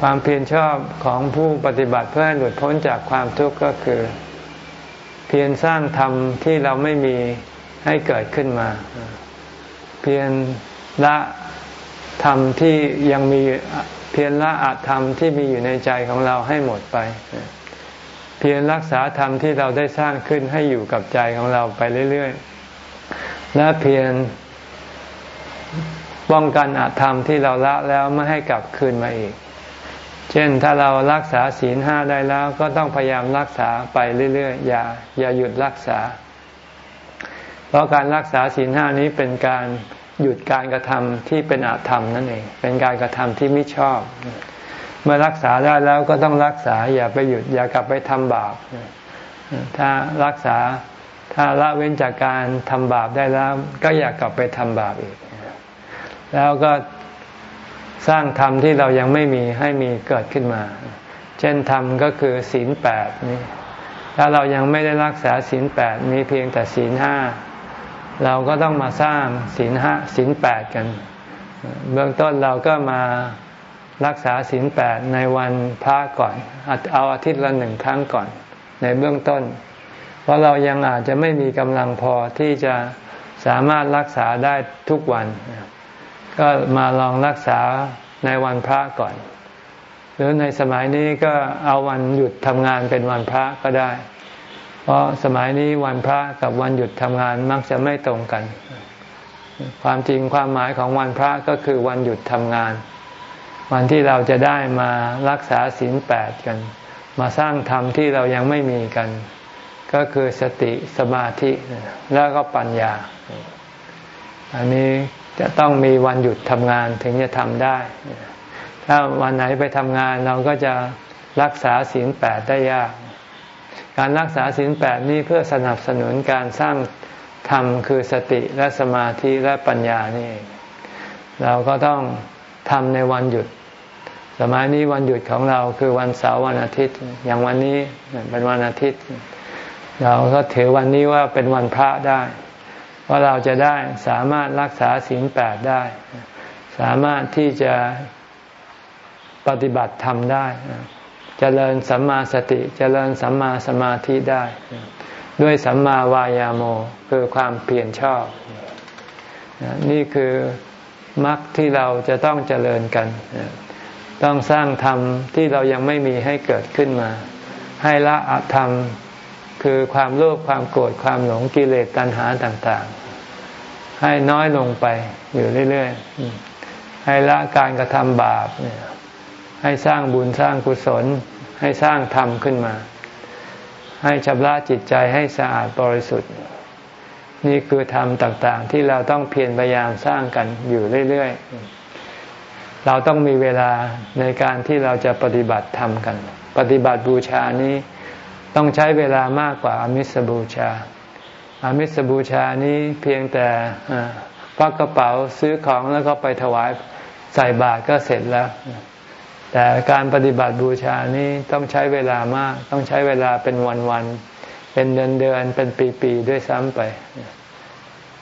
ความเพียรชอบของผู้ปฏิบัติเพื่อให้หลุดพ้นจากความทุกข์ก็คือ เพียรสร้างธรรมที่เราไม่มีให้เกิดขึ้นมา เพียรละ ธรรมที่ยังมีเพียรละอาธรรมที่มีอยู่ในใจของเราให้หมดไป เพียรรักษาธรรมที่เราได้สร้างขึ้นให้อยู่กับใจของเราไปเรื่อยๆ และเพียรป้องกันอาธรรมที่เราละแล้วไม่ให้กลับคืนมาอีก เช่นถ้าเรารักษาศีลห้าได้แล้ว ก็ต้องพยายามรักษาไปเรื่อยๆ อย่าอย่าหยุดรักษา เพราะการรักษาศีลห้านี้เป็นการ หยุดการกระทำที่เป็นอาธรรมนั่นเอง เป็นการกระทำที่ไม่ชอบ เมื่อรักษาได้แล้วก็ต้องรักษาอย่าไปหยุดอย่ากลับไปทำบาป ถ้ารักษาถ้าละเว้นจากการทำบาปได้แล้ว ก็อย่ากลับไปทำบาปอีก แล้วก็สร้างธรรมที่เรายังไม่มีให้มีเกิดขึ้นมา เช่นธรรมก็คือศีลแปดนี่ถ้าเรายังไม่ได้รักษาศีลแปดมีเพียงแต่ศีลห้า เราก็ต้องมาสร้างศีลห้าศีลแปดกัน เบื้องต้นเราก็มารักษาศีลแปดในวันพระก่อน เอาอาทิตย์ละหนึ่งครั้งก่อน ในเบื้องต้น เพราะเรายังอาจจะไม่มีกำลังพอที่จะสามารถรักษาได้ทุกวัน ก็มาลองรักษาในวันพระก่อน หรือในสมัยนี้ก็เอาวันหยุดทำงานเป็นวันพระก็ได้ เพราะสมัยนี้วันพระกับวันหยุดทำงานมักจะไม่ตรงกัน ความจริงความหมายของวันพระก็คือวันหยุดทำงาน วันที่เราจะได้มารักษาศีลแปดกัน มาสร้างธรรมที่เรายังไม่มีกัน ก็คือสติสมาธิแล้วก็ปัญญา อันนี้จะต้องมีวันหยุดทำงานถึงจะทำได้ ถ้าวันไหนไปทำงานเราก็จะรักษาศีลแปดได้ยาก การรักษาศีลแปดนี้เพื่อสนับสนุนการสร้างธรรมคือสติและสมาธิและปัญญานี่เองเราก็ต้องทำในวันหยุด สมัยนี้วันหยุดของเราคือวันเสาร์วันอาทิตย์ อย่างวันนี้เป็นวันอาทิตย์ เราก็ถือวันนี้ว่าเป็นวันพระได้ ว่าเราจะได้สามารถรักษาศีลแปดได้ สามารถที่จะปฏิบัติธรรมได้ จริญสัมมาสติเจริญสัมมาสมาธิได้ ด้วยสัมมาวายาโมคือความเปลี่ยนชอบ นี่คือมรรคที่เราจะต้องเจริญกัน ต้องสร้างธรรมที่เรายังไม่มีให้เกิดขึ้นมา ให้ละอธรรมคือความโลภความโกรธความหลงกิเลสตัณหาต่างๆ ให้น้อยลงไปอยู่เรื่อยๆ ให้ละการกระทำบาปเนี่ย ให้สร้างบุญสร้างกุศล ให้สร้างธรรมขึ้นมา ให้ชำระจิตใจให้สะอาดบริสุทธิ์ นี่คือธรรมต่างๆ ที่เราต้องเพียรพยายามสร้างกันอยู่เรื่อยๆ เราต้องมีเวลาในการที่เราจะปฏิบัติธรรมกัน ปฏิบัติบูชานี้ต้องใช้เวลามากกว่าอามิสบูชา อามิสบูชานี้เพียงแต่พักกระเป๋าซื้อของแล้วก็ไปถวายใส่บาตรก็เสร็จแล้ว แต่การปฏิบัติบูชานี้ต้องใช้เวลามาก ต้องใช้เวลาเป็นวันๆ เป็นเดือนเดือนเป็นปีๆ ด้วยซ้ำไป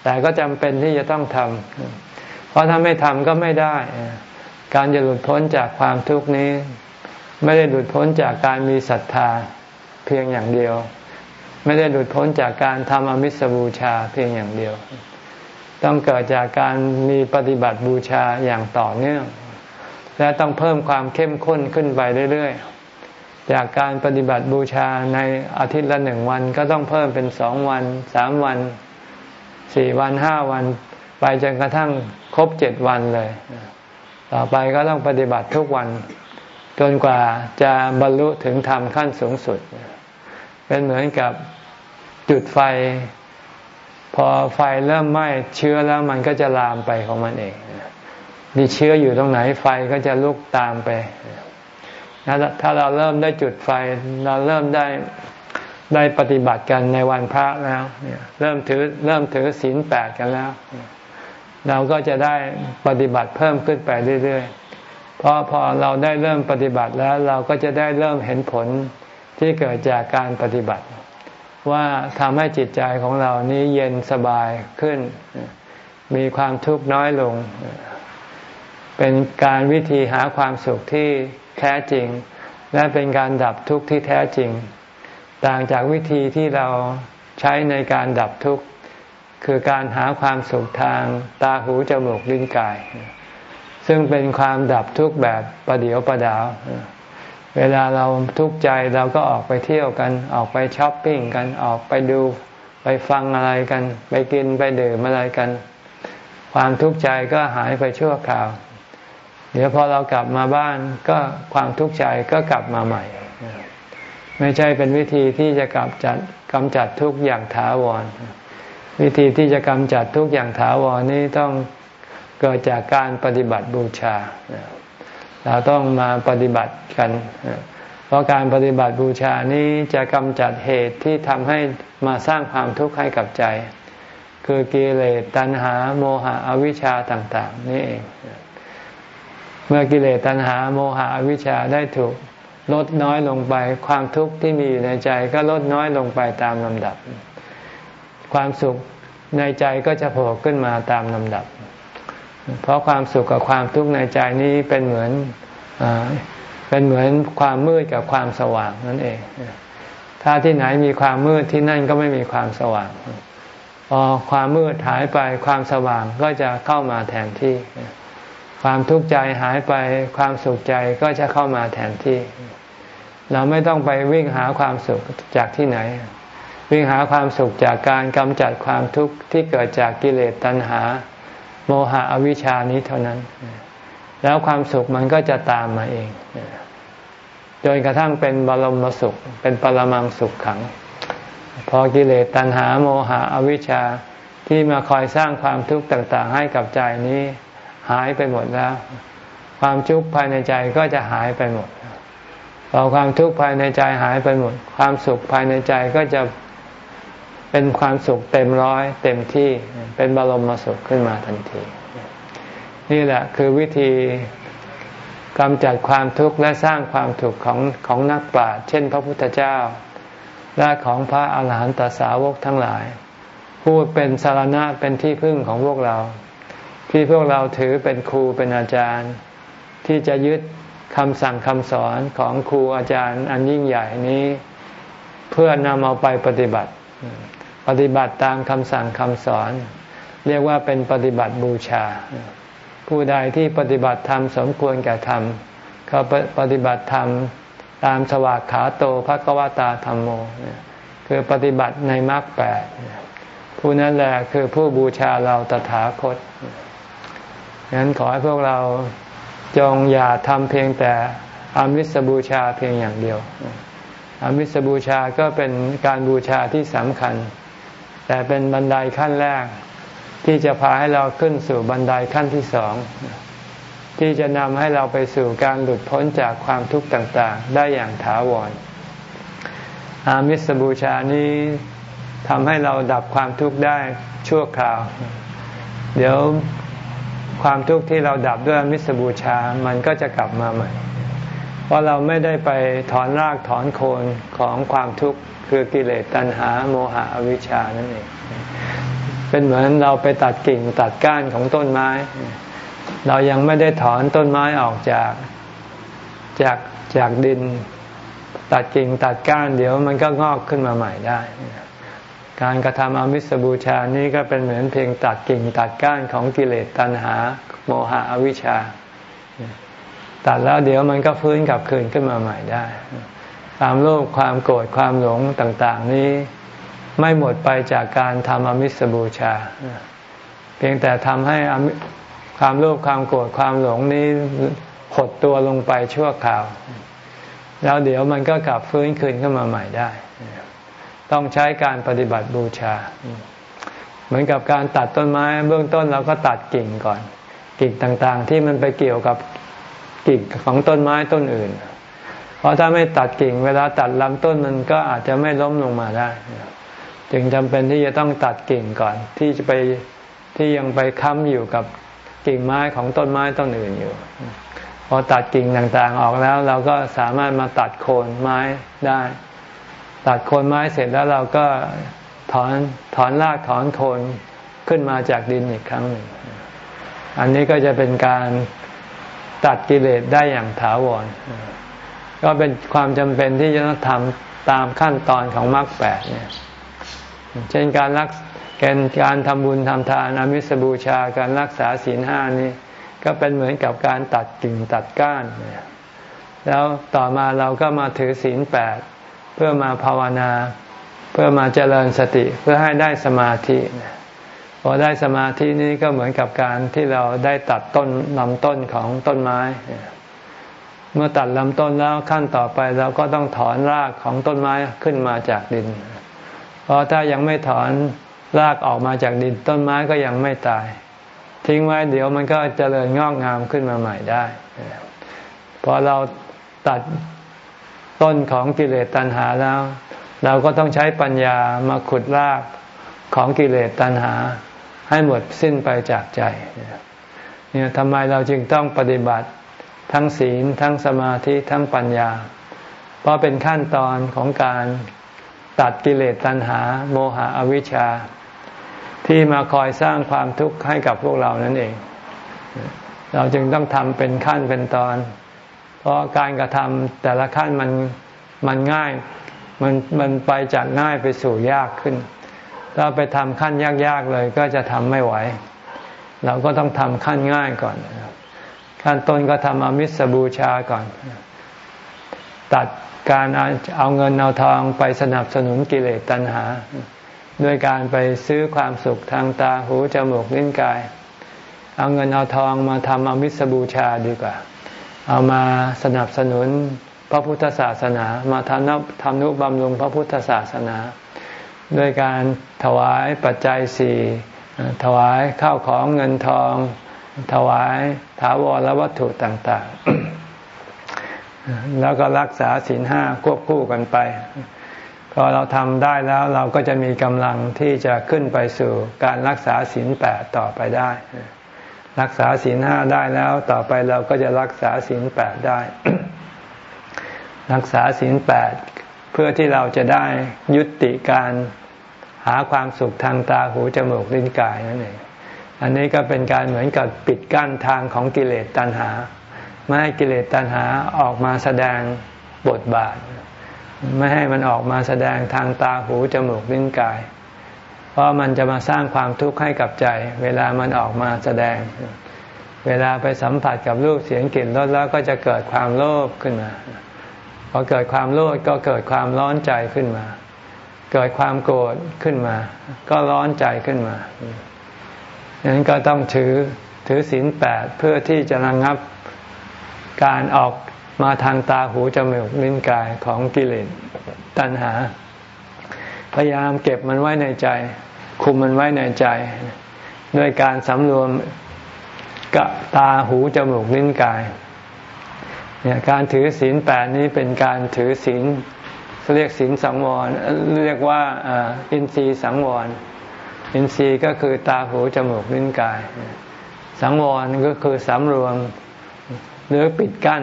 แต่ก็จำเป็นที่จะต้องทำเพราะถ้าไม่ทำก็ไม่ได้ การจะหลุดพ้นจากความทุกข์นี้ ไม่ได้หลุดพ้นจากการมีศรัทธาเพียงอย่างเดียว ไม่ได้หลุดพ้นจากการทำอมิสบูชาเพียงอย่างเดียว ต้องเกิดจากการมีปฏิบัติบูชาอย่างต่อเนื่อง และต้องเพิ่มความเข้มข้นขึ้นไปเรื่อยๆ จากการปฏิบัติบูชาในอาทิตย์ละหนึ่งวันก็ต้องเพิ่มเป็นสองวันสามวันสี่วันห้าวัน ไปจนกระทั่งครบเจ็ดวันเลย ต่อไปก็ต้องปฏิบัติทุกวัน จนกว่าจะบรรลุถึงธรรมขั้นสูงสุด เป็นเหมือนกับจุดไฟ พอไฟเริ่มไหม้เชื้อแล้วมันก็จะลามไปของมันเอง มีเชื้ออยู่ตรงไหนไฟก็จะลุกตามไปถ้าเราเริ่มได้จุดไฟ เราเริ่มได้ได้ปฏิบัติกันในวันพระแล้วเริ่มถือเริ่มถือศีลแปดกันแล้ว เราก็จะได้ปฏิบัติเพิ่มขึ้นไปเรื่อยๆเพราะพอเราได้เริ่มปฏิบัติแล้ว เราก็จะได้เริ่มเห็นผลที่เกิดจากการปฏิบัติ ว่าทำให้จิตใจของเรานี้เย็นสบายขึ้น มีความทุกข์น้อยลง เป็นการวิธีหาความสุขที่แท้จริง และเป็นการดับทุกข์ที่แท้จริง ต่างจากวิธีที่เราใช้ในการดับทุกข์คือการหาความสุขทางตาหูจมูกลิ้นกาย ซึ่งเป็นความดับทุกข์แบบประเดียวประดาว เวลาเราทุกข์ใจเราก็ออกไปเที่ยวกัน ออกไปช้อปปิ้งกันออกไปดูไปฟังอะไรกัน ไปกินไปดื่มอะไรกัน ความทุกข์ใจก็หายไปชั่วคราว เดี๋ยวพอเรากลับมาบ้านก็ความทุกข์ใจก็กลับมาใหม่ ไม่ใช่เป็นวิธีที่จะกำจัดกำจัดทุกอย่างถาวร วิธีที่จะกำจัดทุกอย่างถาวรนี้ต้องเกิดจากการปฏิบัติบูชา เราต้องมาปฏิบัติกัน เพราะการปฏิบัติบูชานี้จะกำจัดเหตุที่ทำให้มาสร้างความทุกข์ให้กับใจ คือกิเลสตัณหาโมหะอวิชชาต่าง ๆ นี่เอง เมื่อกิเลสตัณหาโมหะอวิชชาได้ถูกลดน้อยลงไป ความทุกข์ที่มีอยู่ในใจก็ลดน้อยลงไปตามลำดับ ความสุขในใจก็จะโผล่ขึ้นมาตามลำดับ เพราะความสุขกับความทุกข์ในใจนี้เป็นเหมือนอเป็นเหมือนความมืดกับความสว่างนั่นเอง ถ้าที่ไหนมีความมืดที่นั่นก็ไม่มีความสว่าง พอความมืดหายไปความสว่างก็จะเข้ามาแทนที่ ความทุกข์ใจหายไปความสุขใจก็จะเข้ามาแทนที่ เราไม่ต้องไปวิ่งหาความสุขจากที่ไหน วิ่งหาความสุขจากการกำจัดความทุกข์ที่เกิดจากกิเลสตัณหา โมหะอวิชานี้เท่านั้น แล้วความสุขมันก็จะตามมาเองจนกระทั่งเป็นบรมสุข เป็นปรมังสุขขัง พอกิเลสตัณหาโมหะอวิชชาที่มาคอยสร้างความทุกข์ต่าง ๆ ให้กับใจนี้ หายไปหมดแล้ว ความทุกข์ภายในใจก็จะหายไปหมดพอความทุกข์ภายในใจหายไปหมด ความสุขภายในใจก็จะเป็นความสุขเต็มร้อย เต็มที่เป็นบรมสุขขึ้นมาทันที นี่แหละคือวิธีกำจัดความทุกข์และสร้างความถูกของของนักปราชญ์เช่น พระพุทธเจ้า และของพระอาหารหันตสาวกทั้งหลาย ผู้เป็นสารณะเป็นที่พึ่งของพวกเรา ที่พวกเราถือเป็นครูเป็นอาจารย์ ที่จะยึดคำสั่งคำสอนของครูอาจารย์อันยิ่งใหญ่นี้ เพื่อนำเอาไปปฏิบัติ ปฏิบัติตามคำสั่งคำสอน เรียกว่าเป็นปฏิบัติบูชา ผู้ใดที่ปฏิบัติธรรมสมควรแก่ธรรมเขาปฏิบัติธรรมตามสวากขาโตภะกวตาธรรมโม คือปฏิบัติในมรรคแปดผู้นั้นแหละคือผู้บูชาเราตถาคต ฉะนั้นขอให้พวกเราจงอย่าทำเพียงแต่อามิสบูชาเพียงอย่างเดียวอามิสบูชาก็เป็นการบูชาที่สำคัญ แต่เป็นบันไดขั้นแรก ที่จะพาให้เราขึ้นสู่บันไดขั้นที่สอง ที่จะนำให้เราไปสู่การหลุดพ้นจากความทุกข์ต่างๆ ได้อย่างถาวร อามิสบูชานี้ทำให้เราดับความทุกข์ได้ชั่วคราว เดี๋ยว ความทุกข์ที่เราดับด้วยมิสบูชา มันก็จะกลับมาใหม่ เพราะเราไม่ได้ไปถอนรากถอนโคนของความทุกข์คือกิเลสตัณหาโมหะอวิชชานั่นเอง เป็นเหมือนเราไปตัดกิ่งตัดก้านของต้นไม้ เรายังไม่ได้ถอนต้นไม้ออกจากจากจากดิน ตัดกิ่งตัดก้านเดี๋ยวมันก็งอกขึ้นมาใหม่ได้ การกระทำอมิสบูชานี้ก็เป็นเหมือนเพียงตัดกิ่งตัดก้านของกิเลสตัณหา โมหะอวิชชา ตัดแล้วเดี๋ยวมันก็ฟื้นกลับคืนขึ้นมาใหม่ได้ ความโลภความโกรธความหลงต่างๆ นี้ไม่หมดไปจากการทำอมิสบูชา เพียงแต่ทำให้ความโลภความโกรธความหลงนี้หดตัวลงไปชั่วคราว แล้วเดี๋ยวมันก็กลับฟื้นคืนขึ้นมาใหม่ได้ ต้องใช้การปฏิบัติบูชา เหมือนกับการตัดต้นไม้ เบื้องต้นเราก็ตัดกิ่งก่อน กิ่งต่างๆ ที่มันไปเกี่ยวกับกิ่งของต้นไม้ต้นอื่น เพราะถ้าไม่ตัดกิ่ง เวลาตัดลำต้นมันก็อาจจะไม่ล้มลงมาได้ จึงจำเป็นที่จะต้องตัดกิ่งก่อน ที่จะไปที่ยังไปค้ำอยู่กับกิ่งไม้ของต้นไม้ต้นอื่นอยู่ พอตัดกิ่งต่างๆออกแล้ว เราก็สามารถมาตัดโคนไม้ได้ ตัดโคนไม้เสร็จแล้วเราก็ถอนถอนรากถอนโคนขึ้นมาจากดินอีกครั้งหนึ่ง อันนี้ก็จะเป็นการตัดกิเลสได้อย่างถาวร ก็เป็นความจำเป็นที่จะต้องทำตามขั้นตอนของมรรคแปดเนี่ย เช่นการรักเกณฑ์การทำบุญทำทานอมิสบูชาการรักษาศีลห้านี่ก็เป็นเหมือนกับการตัดกิ่งตัดก้านเนี่ยแล้วต่อมาเราก็มาถือศีลแปด เพื่อมาภาวนา เพื่อมาเจริญสติเพื่อให้ได้สมาธิพอได้สมาธินี้ก็เหมือนกับการที่เราได้ตัดต้นลำต้นของต้นไม้ เมื่อตัดลำต้นแล้วขั้นต่อไปเราก็ต้องถอนรากของต้นไม้ขึ้นมาจากดิน เพราะถ้ายังไม่ถอนรากออกมาจากดินต้นไม้ก็ยังไม่ตาย ทิ้งไว้เดี๋ยวมันก็เจริญงอกงามขึ้นมาใหม่ได้ พอเราตัด ต้นของกิเลสตัณหาแล้ว เราก็ต้องใช้ปัญญามาขุดรากของกิเลสตัณหา ให้หมดสิ้นไปจากใจเนี่ยทำไมเราจึงต้องปฏิบัติทั้งศีลทั้งสมาธิทั้งปัญญา เพราะเป็นขั้นตอนของการตัดกิเลสตัณหา โมหะอวิชชา ที่มาคอยสร้างความทุกข์ให้กับพวกเรานั่นเอง เราจึงต้องทำเป็นขั้นเป็นตอน ราะการกระทำแต่ละขั้นมันมันง่าย มันมันไปจากง่ายไปสู่ยากขึ้น ถ้าไปทำขั้นยากๆเลยก็จะทำไม่ไหว เราก็ต้องทำขั้นง่ายก่อน ขั้นต้นก็ทำอมิสบูชาก่อน ตัดการเอาเงินเอาทองไปสนับสนุนกิเลสตัณหา ด้วยการไปซื้อความสุขทางตาหูจมูกลิ้นกาย เอาเงินเอาทองมาทำอมิสบูชาดีกว่า เอามาสนับสนุนพระพุทธศาสนา มาทำนทำนุบำรุงพระพุทธศาสนา ด้วยการถวายปัจจัยสี่ถวายข้าวของเงินทอง ถวายถาวรวัตถุต่างๆ แล้วก็รักษาศีลห้าควบคู่กันไปพอเราทำได้แล้วเราก็จะมีกำลังที่จะขึ้นไปสู่การรักษาศีลแปดต่อไปได้ รักษาศีลห้าได้แล้ว ต่อไปเราก็จะรักษาศีลแปดได้ รักษาศีลแปดเพื่อที่เราจะได้ยุติการหาความสุขทางตาหูจมูกลิ้นกายนั่นเองอันนี้ก็เป็นการเหมือนกับปิดกั้นทางของกิเลสตัณหา ไม่ให้กิเลสตัณหาออกมาแสดงบทบาท ไม่ให้มันออกมาแสดงทางตาหูจมูกลิ้นกาย เพราะมันจะมาสร้างความทุกข์ให้กับใจ เวลามันออกมาแสดง เวลาไปสัมผัสกับรูปเสียงกลิ่นรสแล้วก็จะเกิดความโลภขึ้นมาพอเกิดความโลภก็เกิดความร้อนใจขึ้นมา เกิดความโกรธขึ้นมา ก็ร้อนใจขึ้นมาดังนั้นก็ต้องถือถือศีลแปดเพื่อที่จะระงงับการออกมาทางตาหูจมูกลิ้นกายของกิเลสตัณหา พยายามเก็บมันไว้ในใจ คุมมันไว้ในใจ ด้วยการสำรวมกะตาหูจมูกลิ้นกายเนี่ยการถือศีลแปดนี้เป็นการถือศีลเรียกศีลสังวร เรียกว่าอินทรีย์สังวร อินทรีย์ก็คือตาหูจมูกลิ้นกาย สังวรก็คือสำรวมหรือปิดกั้น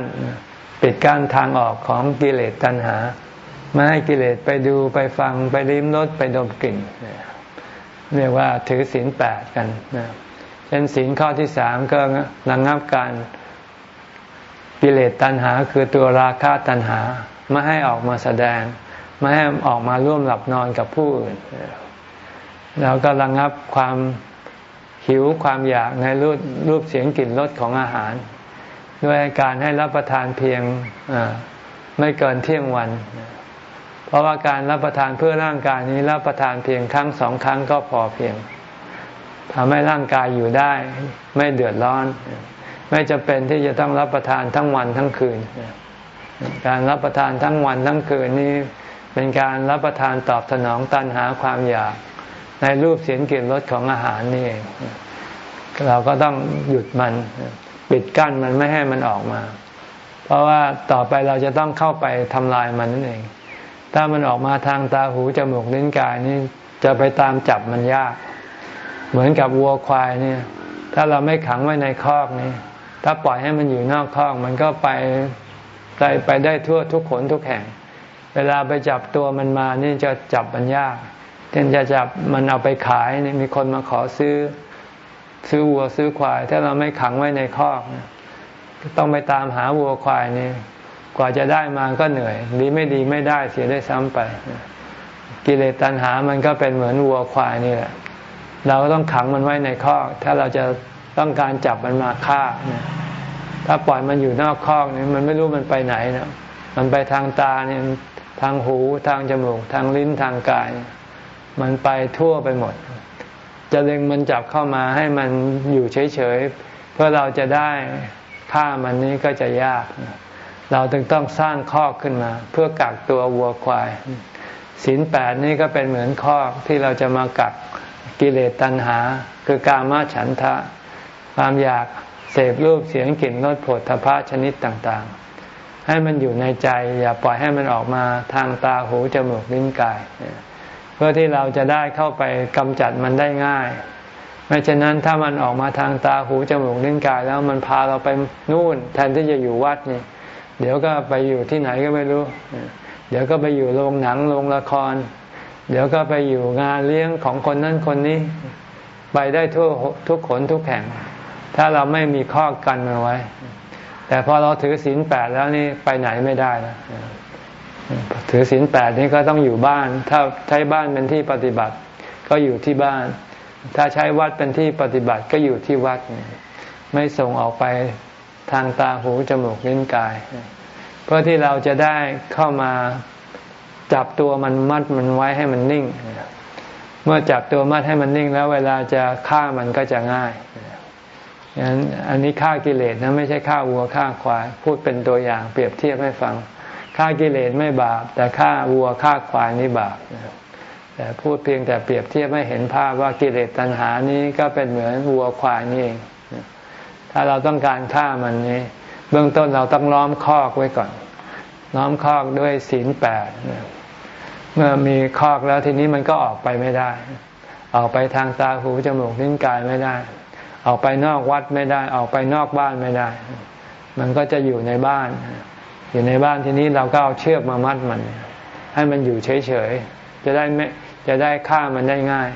ปิดกั้นทางออกของกิเลสตัณหา ไม่ให้กิเลสไปดูไปฟังไปริมรสไปดมกลิ่นเรียกว่าถือศีลแปดกันนะเช่นศีลข้อที่สามก็ระงับการกิเลสตัณหา คือตัวราคะตัณหาไม่ให้ออกมาแสดง ไม่ให้ออกมาร่วมหลับนอนกับผู้อื่น แล้วก็ระงับความหิวความอยากในรูปรูปเสียงกลิ่นรสของอาหาร ด้วยการให้รับประทานเพียงไม่เกินเที่ยงวัน เพราะว่าการรับประทานเพื่อร่างกายนี้รับประทานเพียงครั้งสองครั้งก็พอเพียงทำให้ร่างกายอยู่ได้ ไม่เดือดร้อน ไม่จะเป็นที่จะต้องรับประทานทั้งวันทั้งคืน การรับประทานทั้งวันทั้งคืนนี้เป็นการรับประทานตอบสนองตันหาความอยากในรูปเสียงกลิ่นรสของอาหารนี่เองเราก็ต้องหยุดมัน ปิดกั้นมันไม่ให้มันออกมา เพราะว่าต่อไปเราจะต้องเข้าไปทำลายมันนั่นเอง ถ้ามันออกมาทางตาหูจมูกลิ้นกายนี่จะไปตามจับมันยาก เหมือนกับวัวควายเนี่ย ถ้าเราไม่ขังไว้ในคอกนี่ถ้าปล่อยให้มันอยู่นอกคอกมันก็ไปไปไปได้ทั่วทุกขนทุกแห่ง เวลาไปจับตัวมันมานี่จะจับมันยากเช่นจะจับมันเอาไปขายนี่มีคนมาขอซื้อ ซื้อวัวซื้อควาย ถ้าเราไม่ขังไว้ในคอก ต้องไปตามหาวัวควายนี่ กว่าจะได้มาก็เหนื่อย ดีไม่ดีไม่ได้เสียได้ซ้ำไป กิเลสตัณหามันก็เป็นเหมือนวัวควายนี่แหละ เราก็ต้องขังมันไว้ในคอก ถ้าเราจะต้องการจับมันมาฆ่า ถ้าปล่อยมันอยู่นอกคอกนี่มันไม่รู้มันไปไหนนะมันไปทางตาเนี่ยทางหูทางจมูก ทางลิ้นทางกาย มันไปทั่วไปหมด จะเล็งมันจับเข้ามาให้มันอยู่เฉยๆเพื่อเราจะได้ฆ่ามันนี้ก็จะยาก เราจึงต้องสร้างคอกขึ้นมา เพื่อกักตัววัวควายศีลแปดนี่ก็เป็นเหมือนคอกที่เราจะมากักกิเลสตัณหา คือกามาฉันทะ ความอยากเสพรูปเสียงกลิ่นรสผลทพะชนิดต่างๆ ให้มันอยู่ในใจ อย่าปล่อยให้มันออกมาทางตาหูจมูกลิ้นกาย เพื่อที่เราจะได้เข้าไปกำจัดมันได้ง่าย ไม่เช่นนั้นถ้ามันออกมาทางตาหูจมูกลิ้นกาย แล้วมันพาเราไปนู่น แทนที่จะอยู่วัดนี่ เดี๋ยวก็ไปอยู่ที่ไหนก็ไม่รู้ เดี๋ยวก็ไปอยู่โรงหนังโรงละคร เดี๋ยวก็ไปอยู่งานเลี้ยงของคนนั้นคนนี้ ไปได้ทั่วทุกขนทุกแห่ง ถ้าเราไม่มีข้อกันมาไว้ แต่พอเราถือศีลแปดแล้วนี่ไปไหนไม่ได้แล้วถือศีลแปดนี่ก็ต้องอยู่บ้าน ถ้าใช้บ้านเป็นที่ปฏิบัติ ก็อยู่ที่บ้าน ถ้าใช้วัดเป็นที่ปฏิบัติก็อยู่ที่วัด ไม่ส่งออกไป ทางตาหูจมูกลิ้นกาย เพื่อที่เราจะได้เข้ามาจับตัวมันมัดมันไว้ให้มันนิ่ง เมื่อจับตัวมัดให้มันนิ่ง แล้วเวลาจะฆ่ามันก็จะง่ายงั้นอันนี้ฆ่ากิเลสนะไม่ใช่ฆ่าวัวฆ่าควาย พูดเป็นตัวอย่างเปรียบเทียบให้ฟังฆ่ากิเลสไม่บาป แต่ฆ่าวัวฆ่าควายนี่บาปแต่พูดเพียงแต่เปรียบเทียบให้เห็นภาพว่ากิเลสตัณหานี้ก็เป็นเหมือนวัวควายนี่เอง ถ้าเราต้องการฆ่ามันนี้ เบื้องต้นเราต้องล้อมคอกไว้ก่อน ล้อมคอกด้วยศีลแปดเมื่อมีคอกแล้วทีนี้มันก็ออกไปไม่ได้ ออกไปทางตาหูจมูกลิ้นกายไม่ได้ ออกไปนอกวัดไม่ได้ ออกไปนอกบ้านไม่ได้ มันก็จะอยู่ในบ้าน อยู่ในบ้านทีนี้เราก็เอาเชือกมามัดมัน ให้มันอยู่เฉยๆจะได้ไม่จะได้ฆ่ามันได้ง่าย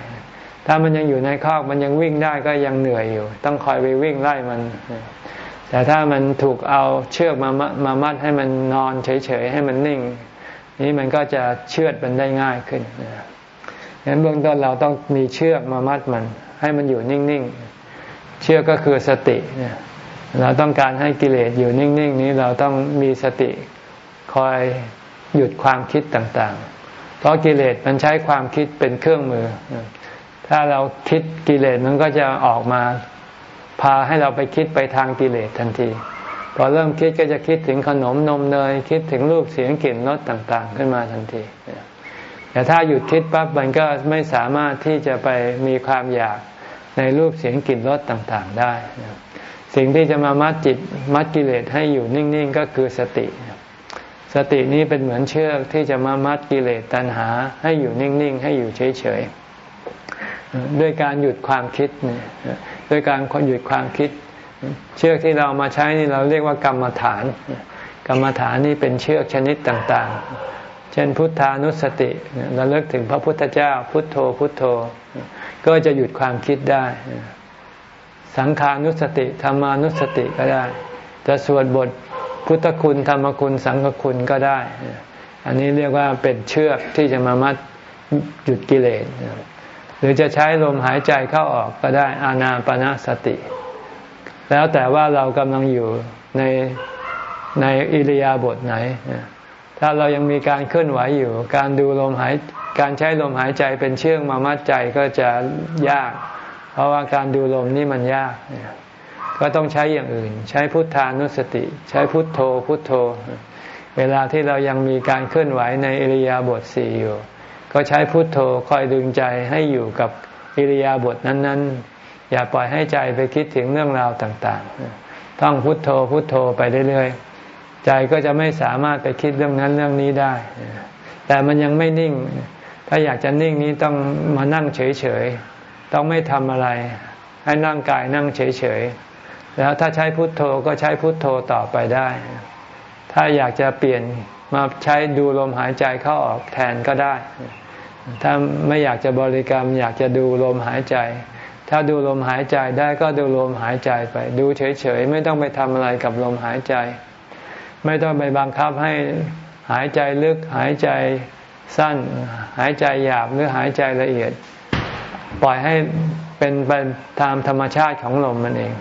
ถ้ามันยังอยู่ในคอกมันยังวิ่งได้ก็ยังเหนื่อยอยู่ ต้องคอยไปวิ่งไล่มัน แต่ถ้ามันถูกเอาเชือกมามามัดให้มันนอนเฉยๆให้มันนิ่ง นี้มันก็จะเชือดมันได้ง่ายขึ้นดังนั้นเบื้องต้นเราต้องมีเชือกมามัดมัน ให้มันอยู่นิ่งๆ เชือกก็คือสติเนี่ยเราต้องการให้กิเลสอยู่นิ่งๆ นี้เราต้องมีสติคอยหยุดความคิดต่างๆ เพราะกิเลสมันใช้ความคิดเป็นเครื่องมือ ถ้าเราคิดกิเลสมันก็จะออกมาพาให้เราไปคิดไปทางกิเลสทันทีพอเริ่มคิดก็จะคิดถึงขนมนมเนยคิดถึงรูปเสียงกลิ่นรสต่าง ๆ ขึ้นมาทันทีแต่ถ้าหยุดคิดปั๊บมันก็ไม่สามารถที่จะไปมีความอยากในรูปเสียงกลิ่นรสต่างๆ ได้ สิ่งที่จะมามัดจิตมัดกิเลสให้อยู่นิ่ง ๆ ก็คือสติ สตินี้เป็นเหมือนเชือกที่จะมามัดกิเลสตัณหาให้อยู่นิ่ง ๆ ให้อยู่เฉย ๆ ด้วยการหยุดความคิดด้วยการหยุดความคิด เชือกที่เรามาใช้นี่เราเรียกว่ากรรมฐาน กรรมฐานนี่เป็นเชือกชนิดต่างๆ เช่นพุทธานุสติเราเลิกถึงพระพุทธเจ้า พุทโธพุทโธ ก็จะหยุดความคิดได้ สังขานุสติธรรมานุสติก็ได้ จะสวดบทพุทธคุณธรรมคุณสังฆคุณก็ได้ อันนี้เรียกว่าเป็นเชือกที่จะมามัดหยุดกิเลส หรือจะใช้ลมหายใจเข้าออกก็ได้อานาปนาสติ แล้วแต่ว่าเรากำลังอยู่ในในอิริยาบถไหน ถ้าเรายังมีการเคลื่อนไหวอยู่ การดูลมหายการใช้ลมหายใจเป็นเชื่องมามัดใจก็จะยาก เพราะว่าการดูลมนี่มันยาก ก็ต้องใช้อย่างอื่น ใช้พุทธานุสติ ใช้พุทโธพุทโธ เวลาที่เรายังมีการเคลื่อนไหวในอิริยาบถสี่อยู่ ก็ใช้พุทโธคอยดึงใจให้อยู่กับอิริยาบถนั้น ๆ อย่าปล่อยให้ใจไปคิดถึงเรื่องราวต่างๆต้องพุทโธพุทโธไปเรื่อยๆ ใจก็จะไม่สามารถไปคิดเรื่องนั้นเรื่องนี้ได้ แต่มันยังไม่นิ่ง ถ้าอยากจะนิ่งนี้ต้องมานั่งเฉยๆ ต้องไม่ทำอะไร ให้นั่งกายนั่งเฉยๆ แล้วถ้าใช้พุทโธก็ใช้พุทโธต่อไปได้ ถ้าอยากจะเปลี่ยน มาใช้ดูลมหายใจเข้าออกแทนก็ได้ ถ้าไม่อยากจะบริกรรม อยากจะดูลมหายใจ ถ้าดูลมหายใจได้ก็ดูลมหายใจไป ดูเฉยๆ ไม่ต้องไปทำอะไรกับลมหายใจ ไม่ต้องไปบังคับให้หายใจลึกหายใจสั้น หายใจหยาบหรือหายใจละเอียด ปล่อยให้เป็นไปตามธรรมชาติของลมมันเอง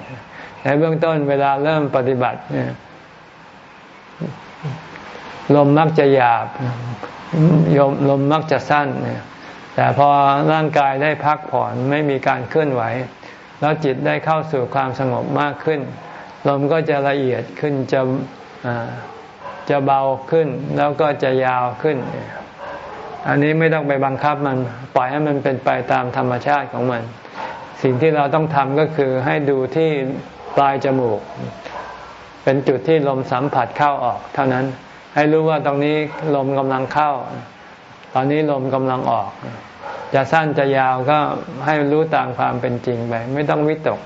ในเบื้องต้นเวลาเริ่มปฏิบัติ ลมมักจะหยาบยมลมมักจะสั้น แต่พอร่างกายได้พักผ่อนไม่มีการเคลื่อนไหว แล้วจิตได้เข้าสู่ความสงบมากขึ้น ลมก็จะละเอียดขึ้นจะจะเบาขึ้น แล้วก็จะยาวขึ้น อันนี้ไม่ต้องไปบังคับมันปล่อยให้มันเป็นไปตามธรรมชาติของมัน สิ่งที่เราต้องทำก็คือให้ดูที่ปลายจมูก เป็นจุดที่ลมสัมผัสเข้าออกเท่านั้น ให้รู้ว่าตรงนี้ลมกำลังเข้า ตอนนี้ลมกำลังออก จะสั้นจะยาวก็ให้รู้ตามความเป็นจริงไปไม่ต้องวิตก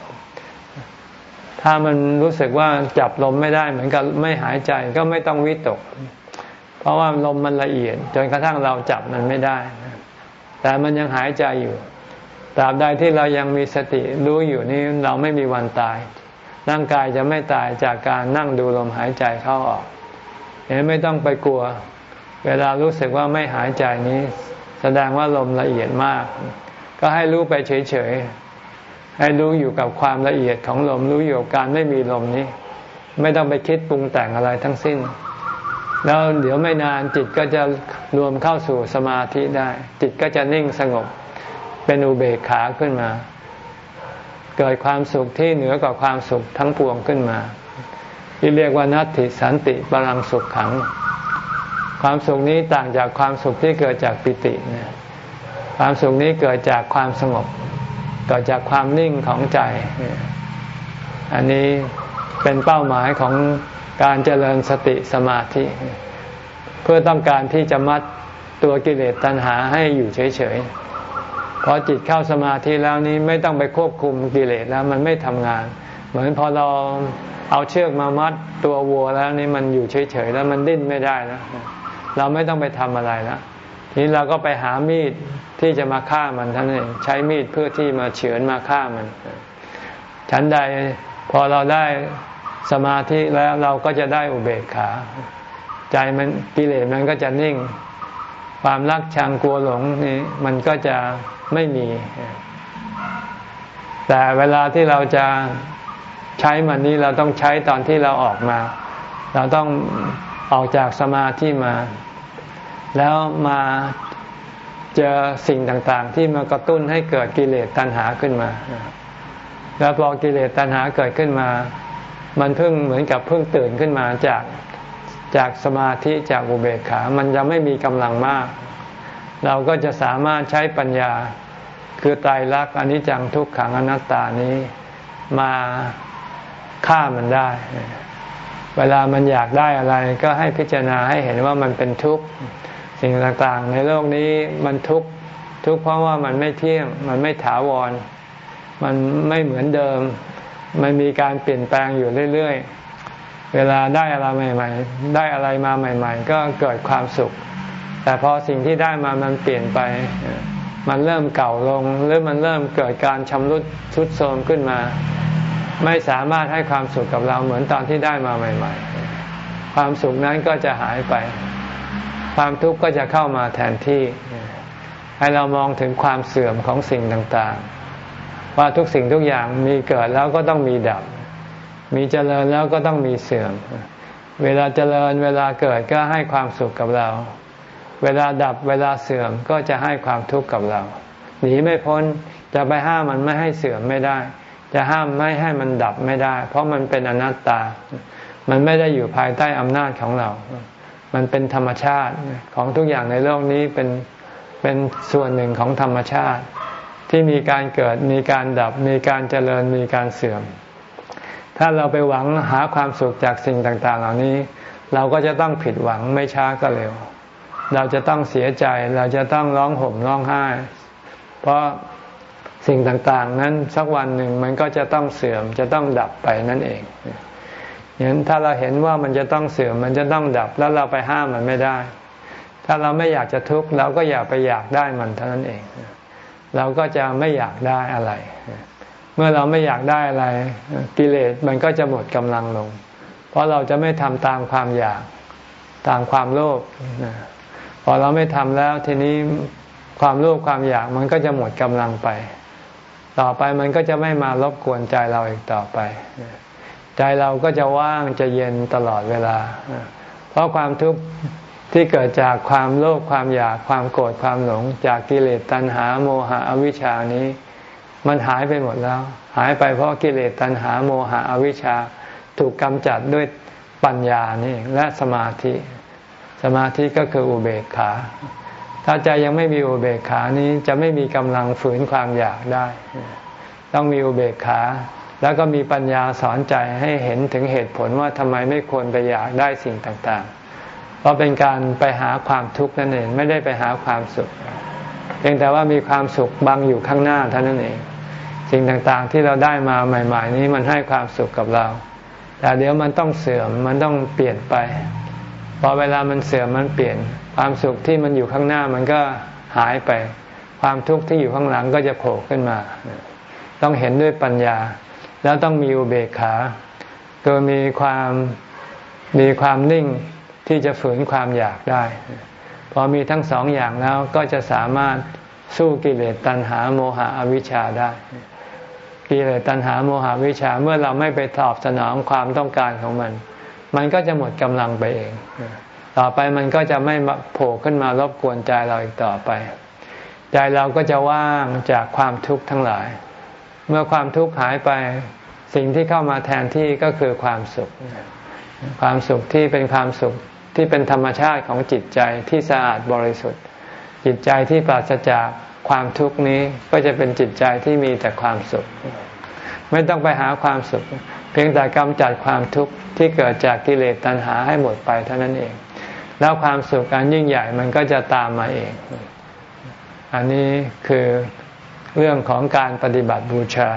ถ้ามันรู้สึกว่าจับลมไม่ได้เหมือนกับไม่หายใจก็ไม่ต้องวิตก เพราะว่าลมมันละเอียด จนกระทั่งเราจับมันไม่ได้ แต่มันยังหายใจอยู่ตราบใดที่เรายังมีสติรู้อยู่นี่เราไม่มีวันตาย ร่างกายจะไม่ตายจากการนั่งดูลมหายใจเข้าออก ไม่ต้องไปกลัว เวลารู้สึกว่าไม่หายใจนี้ แสดงว่าลมละเอียดมาก ก็ให้รู้ไปเฉยๆ ให้รู้อยู่กับความละเอียดของลมรู้อยู่กับการไม่มีลมนี้ ไม่ต้องไปคิดปรุงแต่งอะไรทั้งสิ้น แล้วเดี๋ยวไม่นานจิตก็จะรวมเข้าสู่สมาธิได้ จิตก็จะนิ่งสงบเป็นอุเบกขาขึ้นมา เกิดความสุขที่เหนือกว่าความสุขทั้งปวงขึ้นมา ที่เรียกว่านัตติสันติบาลังสุขขัง ความสุขนี้ต่างจากความสุขที่เกิดจากปิติเนี่ยความสุขนี้เกิดจากความสงบ เกิดจากความนิ่งของใจ อันนี้เป็นเป้าหมายของการเจริญสติสมาธิ เพื่อต้องการที่จะมัดตัวกิเลสตัณหาให้อยู่เฉยๆพอจิตเข้าสมาธิแล้วนี้ไม่ต้องไปควบคุมกิเลสแล้วมันไม่ทำงาน เหมือนพอเรา เอาเชือกมามัดตัววัวแล้วนี่มันอยู่เฉยๆแล้วมันดิ้นไม่ได้แล้วเราไม่ต้องไปทำอะไรแล้วทีนี้เราก็ไปหามีดที่จะมาฆ่ามันท่านเองใช้มีดเพื่อที่มาเฉือนมาฆ่ามัน ฉันใดพอเราได้สมาธิแล้วเราก็จะได้อุเบกขา ใจมันกิเลสมันก็จะนิ่ง ความรักชังกลัวหลงนี่มันก็จะไม่มี แต่เวลาที่เราจะ ใช้มันนี้เราต้องใช้ตอนที่เราออกมา เราต้องออกจากสมาธิมา แล้วมาเจอสิ่งต่างๆ ที่มากระตุ้นให้เกิดกิเลสตัณหาขึ้นมา แล้วพอกิเลสตัณหาเกิดขึ้นมา มันเพิ่งเหมือนกับเพิ่งตื่นขึ้นมาจากจากสมาธิจากอุเบกขา มันยังไม่มีกำลังมาก เราก็จะสามารถใช้ปัญญาคือตายรักอนิจจังทุกขังอนัตตานี้มา ฆ่ามันได้ เวลามันอยากได้อะไร ก็ให้พิจารณาให้เห็นว่ามันเป็นทุกข์สิ่งต่างๆ ในโลกนี้มันทุกข์ทุกข์เพราะว่ามันไม่เที่ยง มันไม่ถาวร มันไม่เหมือนเดิม มันมีการเปลี่ยนแปลงอยู่เรื่อยๆ เวลาได้อะไรใหม่ ๆ ได้อะไรมาใหม่ ๆ ก็เกิดความสุข แต่พอสิ่งที่ได้มามันเปลี่ยนไป มันเริ่มเก่าลง หรือมันเริ่มเกิดการชำรุดทุดโทรมขึ้นมา ไม่สามารถให้ความสุขกับเราเหมือนตอนที่ได้มาใหม่ ๆ ความสุขนั้นก็จะหายไป ความทุกข์ก็จะเข้ามาแทนที่ ให้เรามองถึงความเสื่อมของสิ่งต่างๆ ว่าทุกสิ่งทุกอย่างมีเกิดแล้วก็ต้องมีดับ มีเจริญแล้วก็ต้องมีเสื่อม เวลาเจริญเวลาเกิดก็ให้ความสุขกับเรา เวลาดับเวลาเสื่อมก็จะให้ความทุกข์กับเรา หนีไม่พ้นจะไปห้ามมันไม่ให้เสื่อมไม่ได้ จะห้ามไม่ให้มันดับไม่ได้ เพราะมันเป็นอนัตตา มันไม่ได้อยู่ภายใต้อำนาจของเรา มันเป็นธรรมชาติของทุกอย่างในโลกนี้เป็นเป็นส่วนหนึ่งของธรรมชาติ ที่มีการเกิดมีการดับ มีการเจริญมีการเสื่อม ถ้าเราไปหวังหาความสุขจากสิ่งต่าง ๆ เหล่านี้ เราก็จะต้องผิดหวังไม่ช้าก็เร็ว เราจะต้องเสียใจเราจะต้องร้องห่มร้องไห้ เพราะ สิ่งต่างๆ นั้นสักวันหนึ่งมันก็จะต้องเสื่อมจะต้องดับไปนั่นเองอย่างนั้นถ้าเราเห็นว่ามันจะต้องเสื่อมมันจะต้องดับแล้วเราไปห้ามมันไม่ได้ ถ้าเราไม่อยากจะทุกข์เราก็อย่าไปอยากได้มันเท่านั้นเอง เราก็จะไม่อยากได้อะไร เมื่อเราไม่อยากได้อะไร กิเลสมันก็จะหมดกำลังลง เพราะเราจะไม่ทำตามความอยากตามความโลภพอเราไม่ทำแล้วทีนี้ความโลภความอยากมันก็จะหมดกำลังไป ต่อไปมันก็จะไม่มารบกวนใจเราอีกต่อไป ใจเราก็จะว่างจะเย็นตลอดเวลา เพราะความทุกข์ที่เกิดจากความโลภความอยากความโกรธความหลง จากกิเลสตัณหาโมหะอวิชานี้ มันหายไปหมดแล้ว หายไปเพราะกิเลสตัณหาโมหะอวิชชา ถูกกำจัดด้วยปัญญานี่และสมาธิ สมาธิก็คืออุเบกขา ถ้าใจยังไม่มีอุเบกขานี้จะไม่มีกำลังฝืนความอยากได้ ต้องมีอุเบกขา แล้วก็มีปัญญาสอนใจให้เห็นถึงเหตุผลว่าทำไมไม่ควรไปอยากได้สิ่งต่างๆ เพราะเป็นการไปหาความทุกข์นั่นเองไม่ได้ไปหาความสุข เพียงแต่ว่ามีความสุขบังอยู่ข้างหน้าเท่านั้นเอง สิ่งต่างๆที่เราได้มาใหม่ ๆ นี้มันให้ความสุขกับเรา แต่เดี๋ยวมันต้องเสื่อมมันต้องเปลี่ยนไปพอเวลามันเสื่อมมันเปลี่ยน ความสุขที่มันอยู่ข้างหน้ามันก็หายไป ความทุกข์ที่อยู่ข้างหลังก็จะโผล่ขึ้นมา ต้องเห็นด้วยปัญญา แล้วต้องมีอุเบกขาคือมีความมีความนิ่งที่จะฝืนความอยากได้ พอมีทั้งสองอย่างแล้วก็จะสามารถสู้กิเลสตัณหาโมหะอวิชชาได้กิเลสตัณหาโมหะวิชาเมื่อเราไม่ไปตอบสนองความต้องการของมัน มันก็จะหมดกำลังไปเอง ต่อไปมันก็จะไม่โผล่ขึ้นมารบกวนใจเราอีกต่อไป ใจเราก็จะว่างจากความทุกข์ทั้งหลาย เมื่อความทุกข์หายไปสิ่งที่เข้ามาแทนที่ก็คือความสุข ความสุขที่เป็นความสุขที่เป็นธรรมชาติของจิตใจที่สะอาดบริสุทธิ์ จิตใจที่ปราศจากความทุกข์นี้ก็จะเป็นจิตใจที่มีแต่ความสุข ไม่ต้องไปหาความสุข เพียงแต่กำจัดความทุกข์ที่เกิดจากกิเลสตัณหาให้หมดไปเท่านั้นเอง แล้วความสุขการยิ่งใหญ่มันก็จะตามมาเอง อันนี้คือเรื่องของการปฏิบัติบูชา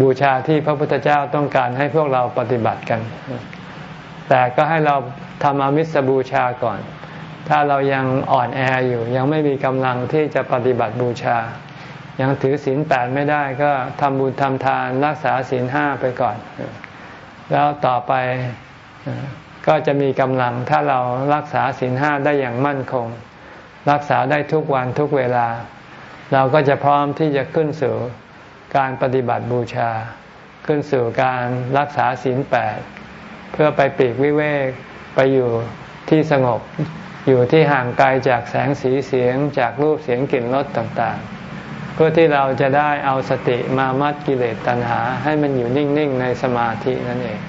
บูชาที่พระพุทธเจ้าต้องการให้พวกเราปฏิบัติกัน แต่ก็ให้เราทำอามิสบูชาก่อน ถ้าเรายังอ่อนแออยู่ยังไม่มีกำลังที่จะปฏิบัติบูชา ยังถือศีลแปดไม่ได้ก็ทำบุญทำทานรักษาศีลห้าไปก่อน แล้วต่อไป ก็จะมีกำลังถ้าเรารักษาศีลห้าได้อย่างมั่นคง รักษาได้ทุกวันทุกเวลา เราก็จะพร้อมที่จะขึ้นสู่การปฏิบัติบูชา ขึ้นสู่การรักษาศีลแปดเพื่อไปปีกวิเวกไปอยู่ที่สงบอยู่ที่ห่างไกลจากแสงสีเสียงจากรูปเสียงกลิ่นรสต่างๆ เพื่อที่เราจะได้เอาสติมามัดกิเลสตัณหา ให้มันอยู่นิ่ง ๆ ในสมาธินั่นเอง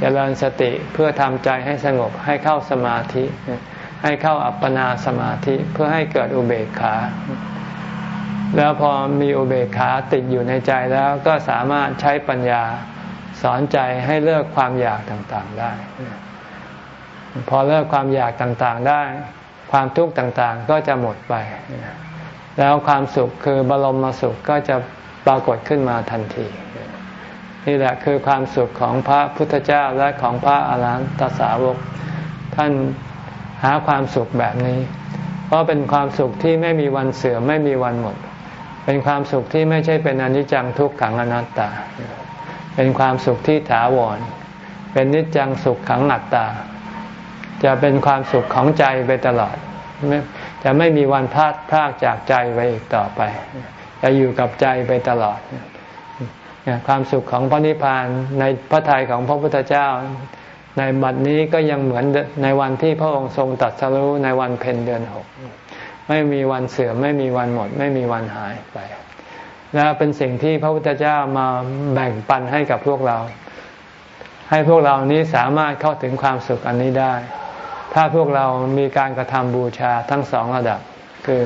เจริญสติเพื่อทำใจให้สงบให้เข้าสมาธิ ให้เข้าอัปปนาสมาธิเพื่อให้เกิดอุเบกขา แล้วพอมีอุเบกขาติดอยู่ในใจแล้วก็สามารถใช้ปัญญาสอนใจให้เลิกความอยากต่างๆได้ พอเลิกความอยากต่างๆได้ ความทุกข์ต่างๆก็จะหมดไป แล้วความสุขคือบรมสุขก็จะปรากฏขึ้นมาทันที นี่แหละคือความสุขของพระพุทธเจ้าและของพระอาหารหันตสาวก ท่านหาความสุขแบบนี้ เพราะเป็นความสุขที่ไม่มีวันเสื่อมไม่มีวันหมด เป็นความสุขที่ไม่ใช่เป็นอนิจจังทุกขังอนัตตา เป็นความสุขที่ถาวร เป็นนิจจังสุขขังอัตตา จะเป็นความสุขของใจไปตลอด จะไม่มีวันพลาดพลากจากใจไปอีกต่อไป จะอยู่กับใจไปตลอด ความสุขของพระนิพพานในพระทัยของพระพุทธเจ้า ในบัดนี้ก็ยังเหมือนในวันที่พระองค์ทรงตัดสรู้ในวันเพ็ญเดือนหกไม่มีวันเสื่อมไม่มีวันหมด ไม่มีวันหายไป และเป็นสิ่งที่พระพุทธเจ้ามาแบ่งปันให้กับพวกเรา ให้พวกเรานี้สามารถเข้าถึงความสุขอันนี้ได้ ถ้าพวกเรามีการกระทำบูชาทั้งสองระดับ คือ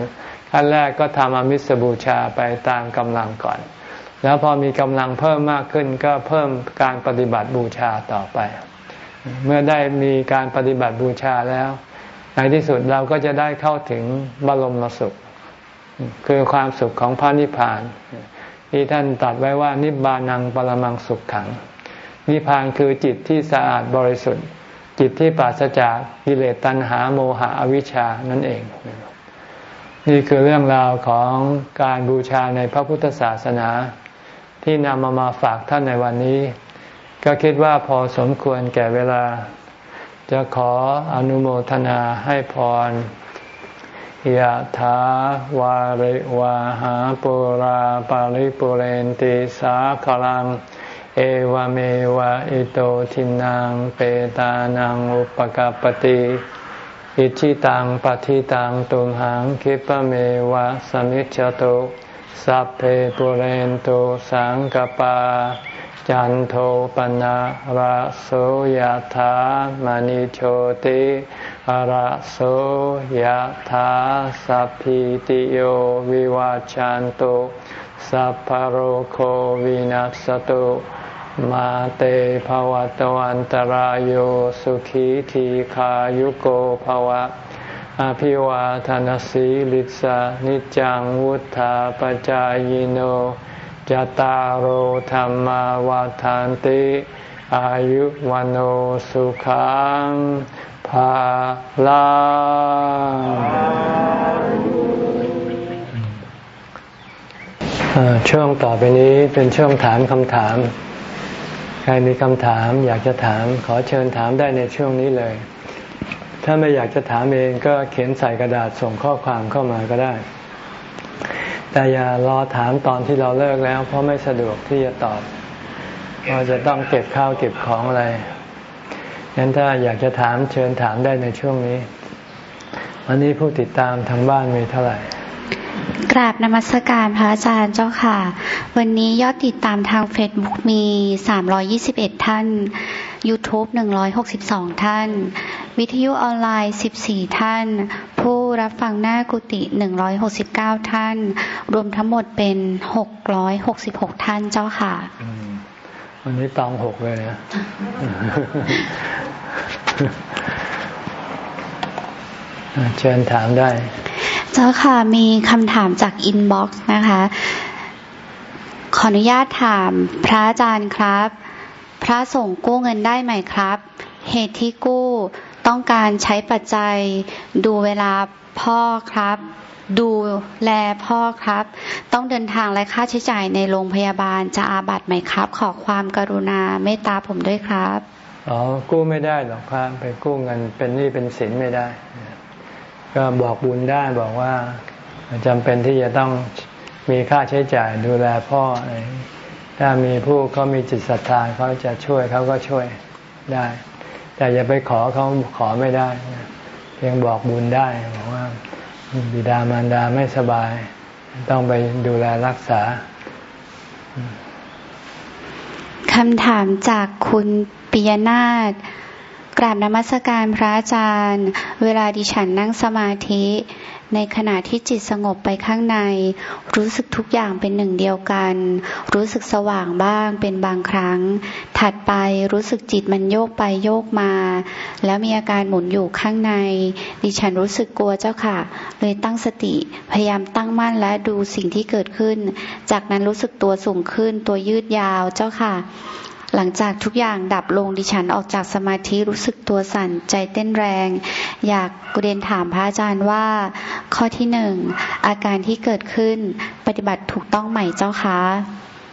ขั้นแรกก็ทำอมิสบูชาไปตามกำลังก่อน แล้วพอมีกำลังเพิ่มมากขึ้นก็เพิ่มการปฏิบัติบูชาต่อไป เมื่อได้มีการปฏิบัติบูชาแล้ว ในที่สุดเราก็จะได้เข้าถึงบรมสุข คือความสุขของพระนิพพาน ที่ท่านตัดไว้ว่านิบานังปรมังสุขขัง นิพพานคือจิตที่สะอาดบริสุทธิ์ จิตที่ปราศจากกิเลสตัณหาโมหะอวิชชานั่นเองนี่คือเรื่องราวของการบูชาในพระพุทธศาสนา ที่นำมามาฝากท่านในวันนี้ ก็คิดว่าพอสมควรแก่เวลา จะขออนุโมทนาให้พรยะถาวาริวาหาปุราปาริปุเรนติสาคลัง เอวเมวะอิโตทินังเปตานังอุปกปติอิชิตังปฏิตังตุมหังคิปเมวะสมิจจตุ สัพเพปุเรนตุสังกปา จันโทปนะระโสยธามณิโชติระโสยธาสัพพิติโยวิวาจันตุสัพพโรโควินัสตุมาเตภวัตวันตรโยสุขีทีขายุโกภวะ อภิวาทานสีลิสานิจังวุธาปจายโนจตารโหธรรมวาทานติอายุวันโอสุขังภาลาช่วงต่อไปนี้เป็นช่วงถามคำถาม ใครมีคำถามอยากจะถามขอเชิญถามได้ในช่วงนี้เลย ถ้าไม่อยากจะถามเองก็เขียนใส่กระดาษส่งข้อความเข้ามาก็ได้ แต่อย่ารอถามตอนที่เราเลิกแล้ว เพราะไม่สะดวกที่จะตอบเราจะต้องเก็บข้าวเก็บของอะไรงั้นถ้าอยากจะถามเชิญถามได้ในช่วงนี้ วันนี้ผู้ติดตามทางบ้านมีเท่าไหร่กราบนมัสการพระอาจารย์เจ้าค่ะ วันนี้ยอดติดตามทางเฟซบุ๊กมี 321 ท่าน YouTube 162 ท่าน วิทยุออนไลน์ 14 ท่าน ผู้รับฟังหน้ากุฏิ 169 ท่าน รวมทั้งหมดเป็น 666 ท่านเจ้าค่ะวันนี้ตองหกเลยนะ เชิญถามได้ เจ้าค่ะ มีคำถามจากอินบ็อกซ์นะคะ ขออนุญาตถามพระอาจารย์ครับ พระส่งกู้เงินได้ไหมครับ เหตุที่กู้ ต้องการใช้ปัจจัย ดูเวลาพ่อครับ ดูแลพ่อครับ ต้องเดินทางและค่าใช้จ่ายในโรงพยาบาลจะอาบัตไหมครับ ขอความกรุณาเมตตาผมด้วยครับอ๋อกู้ไม่ได้หรอกครับไปกู้เงินเป็นหนี้เป็นสินไม่ได้ ก็บอกบุญได้บอกว่าจำเป็นที่จะต้องมีค่าใช้จ่ายดูแลพ่อ ถ้ามีผู้เขามีจิตศรัทธาเขาจะช่วยเขาก็ช่วยได้ แต่อย่าไปขอเขาขอไม่ได้เพียงบอกบุญได้บอกว่าบิดามารดาไม่สบาย ต้องไปดูแลรักษาคำถามจากคุณปิยนาถกราบนมัสการพระอาจารย์ เวลาดิฉันนั่งสมาธิ ในขณะที่จิตสงบไปข้างใน รู้สึกทุกอย่างเป็นหนึ่งเดียวกัน รู้สึกสว่างบ้างเป็นบางครั้ง ถัดไปรู้สึกจิตมันโยกไปโยกมา แล้วมีอาการหมุนอยู่ข้างใน ดิฉันรู้สึกกลัวเจ้าค่ะ เลยตั้งสติพยายามตั้งมั่นและดูสิ่งที่เกิดขึ้น จากนั้นรู้สึกตัวสูงขึ้นตัวยืดยาวเจ้าค่ะ หลังจากทุกอย่างดับลงดิฉันออกจากสมาธิรู้สึกตัวสั่นใจเต้นแรง อยากเรียนถามพระอาจารย์ว่า ข้อที่หนึ่งอาการที่เกิดขึ้นปฏิบัติถูกต้องไหมเจ้าคะ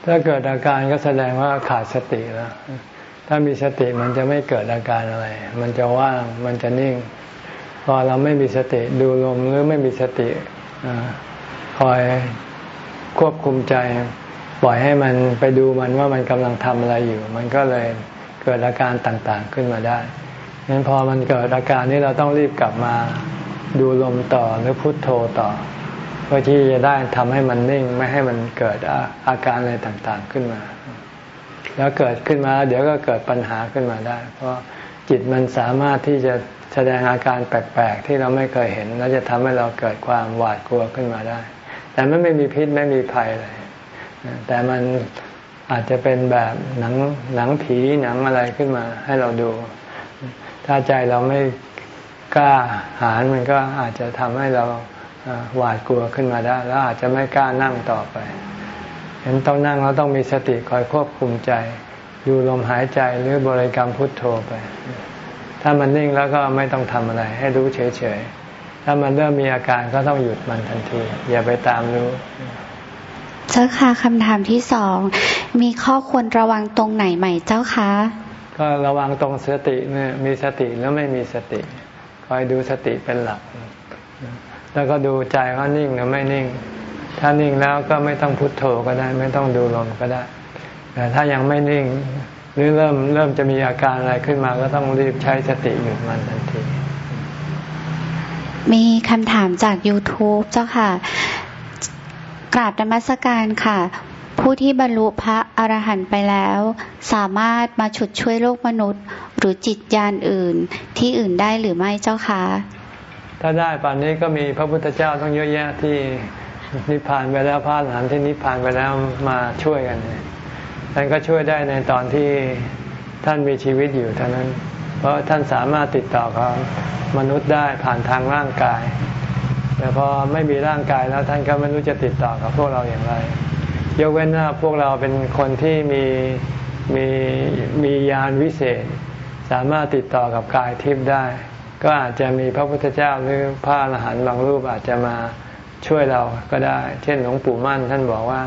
ถ้าเกิดอาการก็แสดงว่าขาดสติแล้วถ้ามีสติมันจะไม่เกิดอาการอะไร มันจะว่างมันจะนิ่ง พอเราไม่มีสติดูลมหรือไม่มีสติคอยควบคุมใจ ปล่อยให้มันไปดูมันว่ามันกำลังทำอะไรอยู่ มันก็เลยเกิดอาการต่างๆขึ้นมาได้งั้นพอมันเกิดอาการนี้เราต้องรีบกลับมาดูลมต่อหรือพุทโธต่อ เพื่อที่จะได้ทำให้มันนิ่งไม่ให้มันเกิดอาการอะไรต่างๆขึ้นมา แล้วเกิดขึ้นมาเดี๋ยวก็เกิดปัญหาขึ้นมาได้ เพราะจิตมันสามารถที่จะแสดงอาการแปลกๆ ที่เราไม่เคยเห็น แล้วจะทำให้เราเกิดความหวาดกลัวขึ้นมาได้ แต่มันไม่มีพิษไม่มีภัยเลย แต่มันอาจจะเป็นแบบหนังหนังผีหนังอะไรขึ้นมาให้เราดู ถ้าใจเราไม่กล้าหารมันก็อาจจะทำให้เราหวาดกลัวขึ้นมาได้ แล้วอาจจะไม่กล้านั่งต่อไปเห็นต้องนั่งเราต้องมีสติคอยควบคุมใจดูลมหายใจหรือบริกรรมพุทโธไป ถ้ามันนิ่งแล้วก็ไม่ต้องทำอะไร ให้รู้เฉยๆ ถ้ามันเริ่มมีอาการก็ต้องหยุดมันทันที อย่าไปตามรู้ เจ้าค่ะคำถามที่สองมีข้อควรระวังตรงไหนใหม่เจ้าคะก็ระวังตรงสติเนี่ยมีสติแล้วไม่มีสติ คอยดูสติเป็นหลัก แล้วก็ดูใจว่านิ่งหรือไม่นิ่ง ถ้านิ่งแล้วก็ไม่ต้องพุทโธก็ได้ ไม่ต้องดูลมก็ได้ แต่ถ้ายังไม่นิ่ง หรือเริ่มเริ่มจะมีอาการอะไรขึ้นมาก็ต้องรีบใช้สติหยุดมันทันที มีคำถามจาก YouTube เจ้าค่ะ กราบนมัสการค่ะ ผู้ที่บรรลุพระอรหันต์ไปแล้ว สามารถมาฉุดช่วยโลกมนุษย์ หรือจิตญาณอื่นที่อื่นได้หรือไม่เจ้าคะถ้าได้ป่านนี้ก็มีพระพุทธเจ้าต้องเยอะแยะที่นิพพานไปแล้วพระอรหันต์ที่นิพพานไปแล้วมาช่วยกันท่านก็ช่วยได้ในตอนที่ท่านมีชีวิตอยู่เท่านั้น เพราะท่านสามารถติดต่อกับมนุษย์ได้ผ่านทางร่างกาย แต่พอไม่มีร่างกายแล้วท่านก็ไม่รู้จะติดต่อกับพวกเราอย่างไร ยกเว้นว่าพวกเราเป็นคนที่มีมีมียานวิเศษ สามารถติดต่อกับกายทิพย์ได้ ก็อาจจะมีพระพุทธเจ้าหรือพระอรหันต์บางรูปอาจจะมาช่วยเราก็ได้ เช่นหลวงปู่มั่นท่านบอกว่า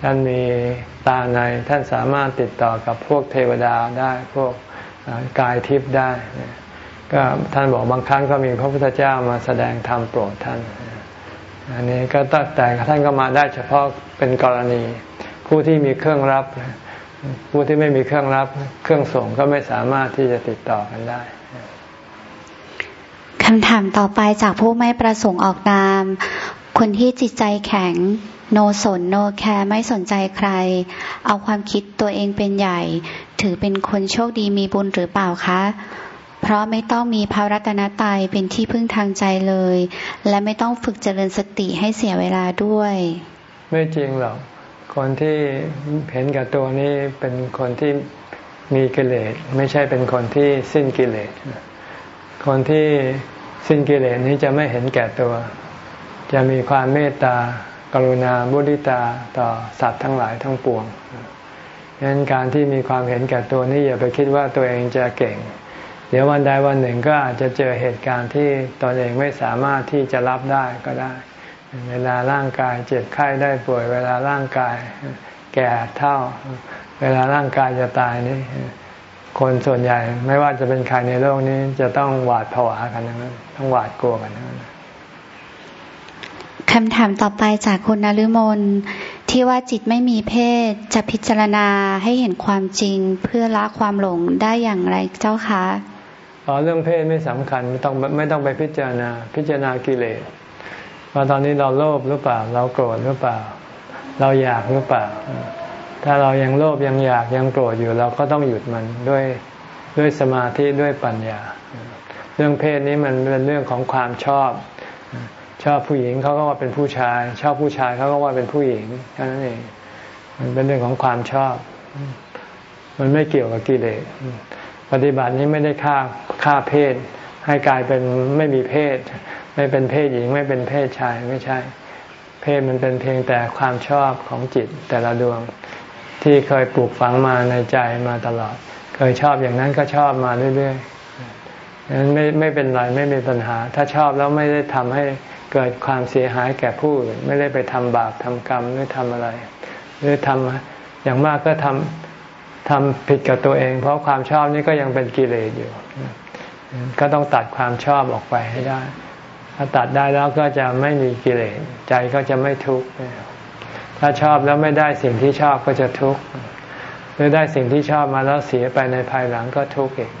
ท่านมีตาในท่านสามารถติดต่อกับพวกเทวดาได้พวกกายทิพย์ได้ ก็ท่านบอกบางครั้งก็มีพระพุทธเจ้ามาแสดงธรรมโปรดท่าน อันนี้ก็แต่ท่านก็มาได้เฉพาะเป็นกรณี ผู้ที่มีเครื่องรับ ผู้ที่ไม่มีเครื่องรับ เครื่องส่งก็ไม่สามารถที่จะติดต่อกันได้คำถามต่อไปจากผู้ไม่ประสงค์ออกนาม คนที่จิตใจแข็ง โนสนโนแคร์ไม่สนใจใคร เอาความคิดตัวเองเป็นใหญ่ ถือเป็นคนโชคดีมีบุญหรือเปล่าคะ เพราะไม่ต้องมีพระรัตนตรัยเป็นที่พึ่งทางใจเลย และไม่ต้องฝึกเจริญสติให้เสียเวลาด้วย ไม่จริงหรอก คนที่เห็นกับตัวนี้เป็นคนที่มีกิเลสไม่ใช่เป็นคนที่สิ้นกิเลส คนที่สิ้นกิเลสนี้จะไม่เห็นแก่ตัว จะมีความเมตตากรุณาบุริตาต่อสัตว์ทั้งหลายทั้งปวงดังนั้นการที่มีความเห็นแก่ตัวนี้อย่าไปคิดว่าตัวเองจะเก่ง เดี๋ยววันใดวันหนึ่งก็อาจจะเจอเหตุการณ์ที่ตนเองไม่สามารถที่จะรับได้ก็ได้ เวลาร่างกายเจ็บไข้ได้ป่วย เวลาร่างกายแก่เท่า เวลาร่างกายจะตายนี่คนส่วนใหญ่ไม่ว่าจะเป็นใครในโลกนี้จะต้องหวาดผวากันนั้นต้องหวาดกลัวกันนั้นคำถามต่อไปจากคุณนฤมลที่ว่าจิตไม่มีเพศจะพิจารณาให้เห็นความจริงเพื่อละความหลงได้อย่างไรเจ้าคะ อ๋อเรื่องเพศไม่สำคัญไม่ต้องไม่ต้องไปพิจารณา พิจารณากิเลสว่าตอนนี้เราโลภหรือเปล่า เราโกรธหรือเปล่า เราอยากหรือเปล่า ถ้าเรายังโลภยังอยากยังโกรธอยู่เราก็ต้องหยุดมันด้วยด้วยสมาธิด้วยปัญญา เรื่องเพศนี้มันเป็นเรื่องของความชอบ ชอบผู้หญิงเขาก็ว่าเป็นผู้ชาย ชอบผู้ชายเขาก็ว่าเป็นผู้หญิงแค่นั้นเองมันเป็นเรื่องของความชอบ มันไม่เกี่ยวกับกิเลส ปฏิบัตินี้ไม่ได้ฆ่าฆ่าเพศ ให้กลายเป็นไม่มีเพศ ไม่เป็นเพศหญิงไม่เป็นเพศชายไม่ใช่ เพศมันเป็นเพียงแต่ความชอบของจิตแต่ละดวง ที่เคยปลูกฝังมาในใจมาตลอด เคยชอบอย่างนั้นก็ชอบมาเรื่อยๆนั้นไม่ไม่เป็นไรไม่มีปัญหา ถ้าชอบแล้วไม่ได้ทำให้เกิดความเสียหายแก่ผู้อื่นไม่ได้ไปทำบาปทำกรรมหรือทำอะไร หรือทำอย่างมากก็ทำ ทำผิดกับตัวเอง เพราะความชอบนี้ก็ยังเป็นกิเลสอยู่ ก็ต้องตัดความชอบออกไปให้ได้ ถ้าตัดได้แล้วก็จะไม่มีกิเลสใจก็จะไม่ทุกข์ถ้าชอบแล้วไม่ได้สิ่งที่ชอบก็จะทุกข์หรือได้สิ่งที่ชอบมาแล้วเสียไปในภายหลังก็ทุกข์อีก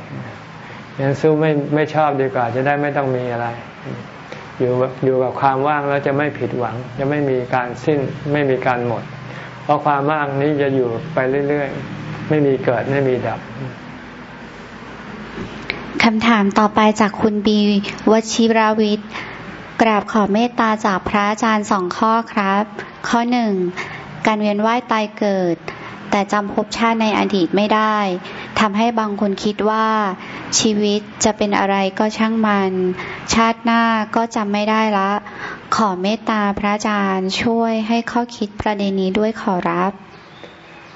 ยังสู้ไม่ไม่ชอบดีกว่า จะได้ไม่ต้องมีอะไร อยู่อยู่กับความว่างแล้วจะไม่ผิดหวัง จะไม่มีการสิ้นไม่มีการหมด เพราะความว่างนี้จะอยู่ไปเรื่อย ไม่มีเกิดไม่มีดับคำถามต่อไปจากคุณบีวชิราวิทย์กราบขอเมตตาจากพระอาจารย์สองข้อครับ ข้อหนึ่งการเวียนว่ายตายเกิด แต่จำภพชาติในอดีตไม่ได้ทำให้บางคนคิดว่า ชีวิตจะเป็นอะไรก็ช่างมัน ชาติหน้าก็จำไม่ได้ละ ขอเมตตาพระอาจารย์ช่วยให้ข้อคิดประเด็นนี้ด้วยขอรับ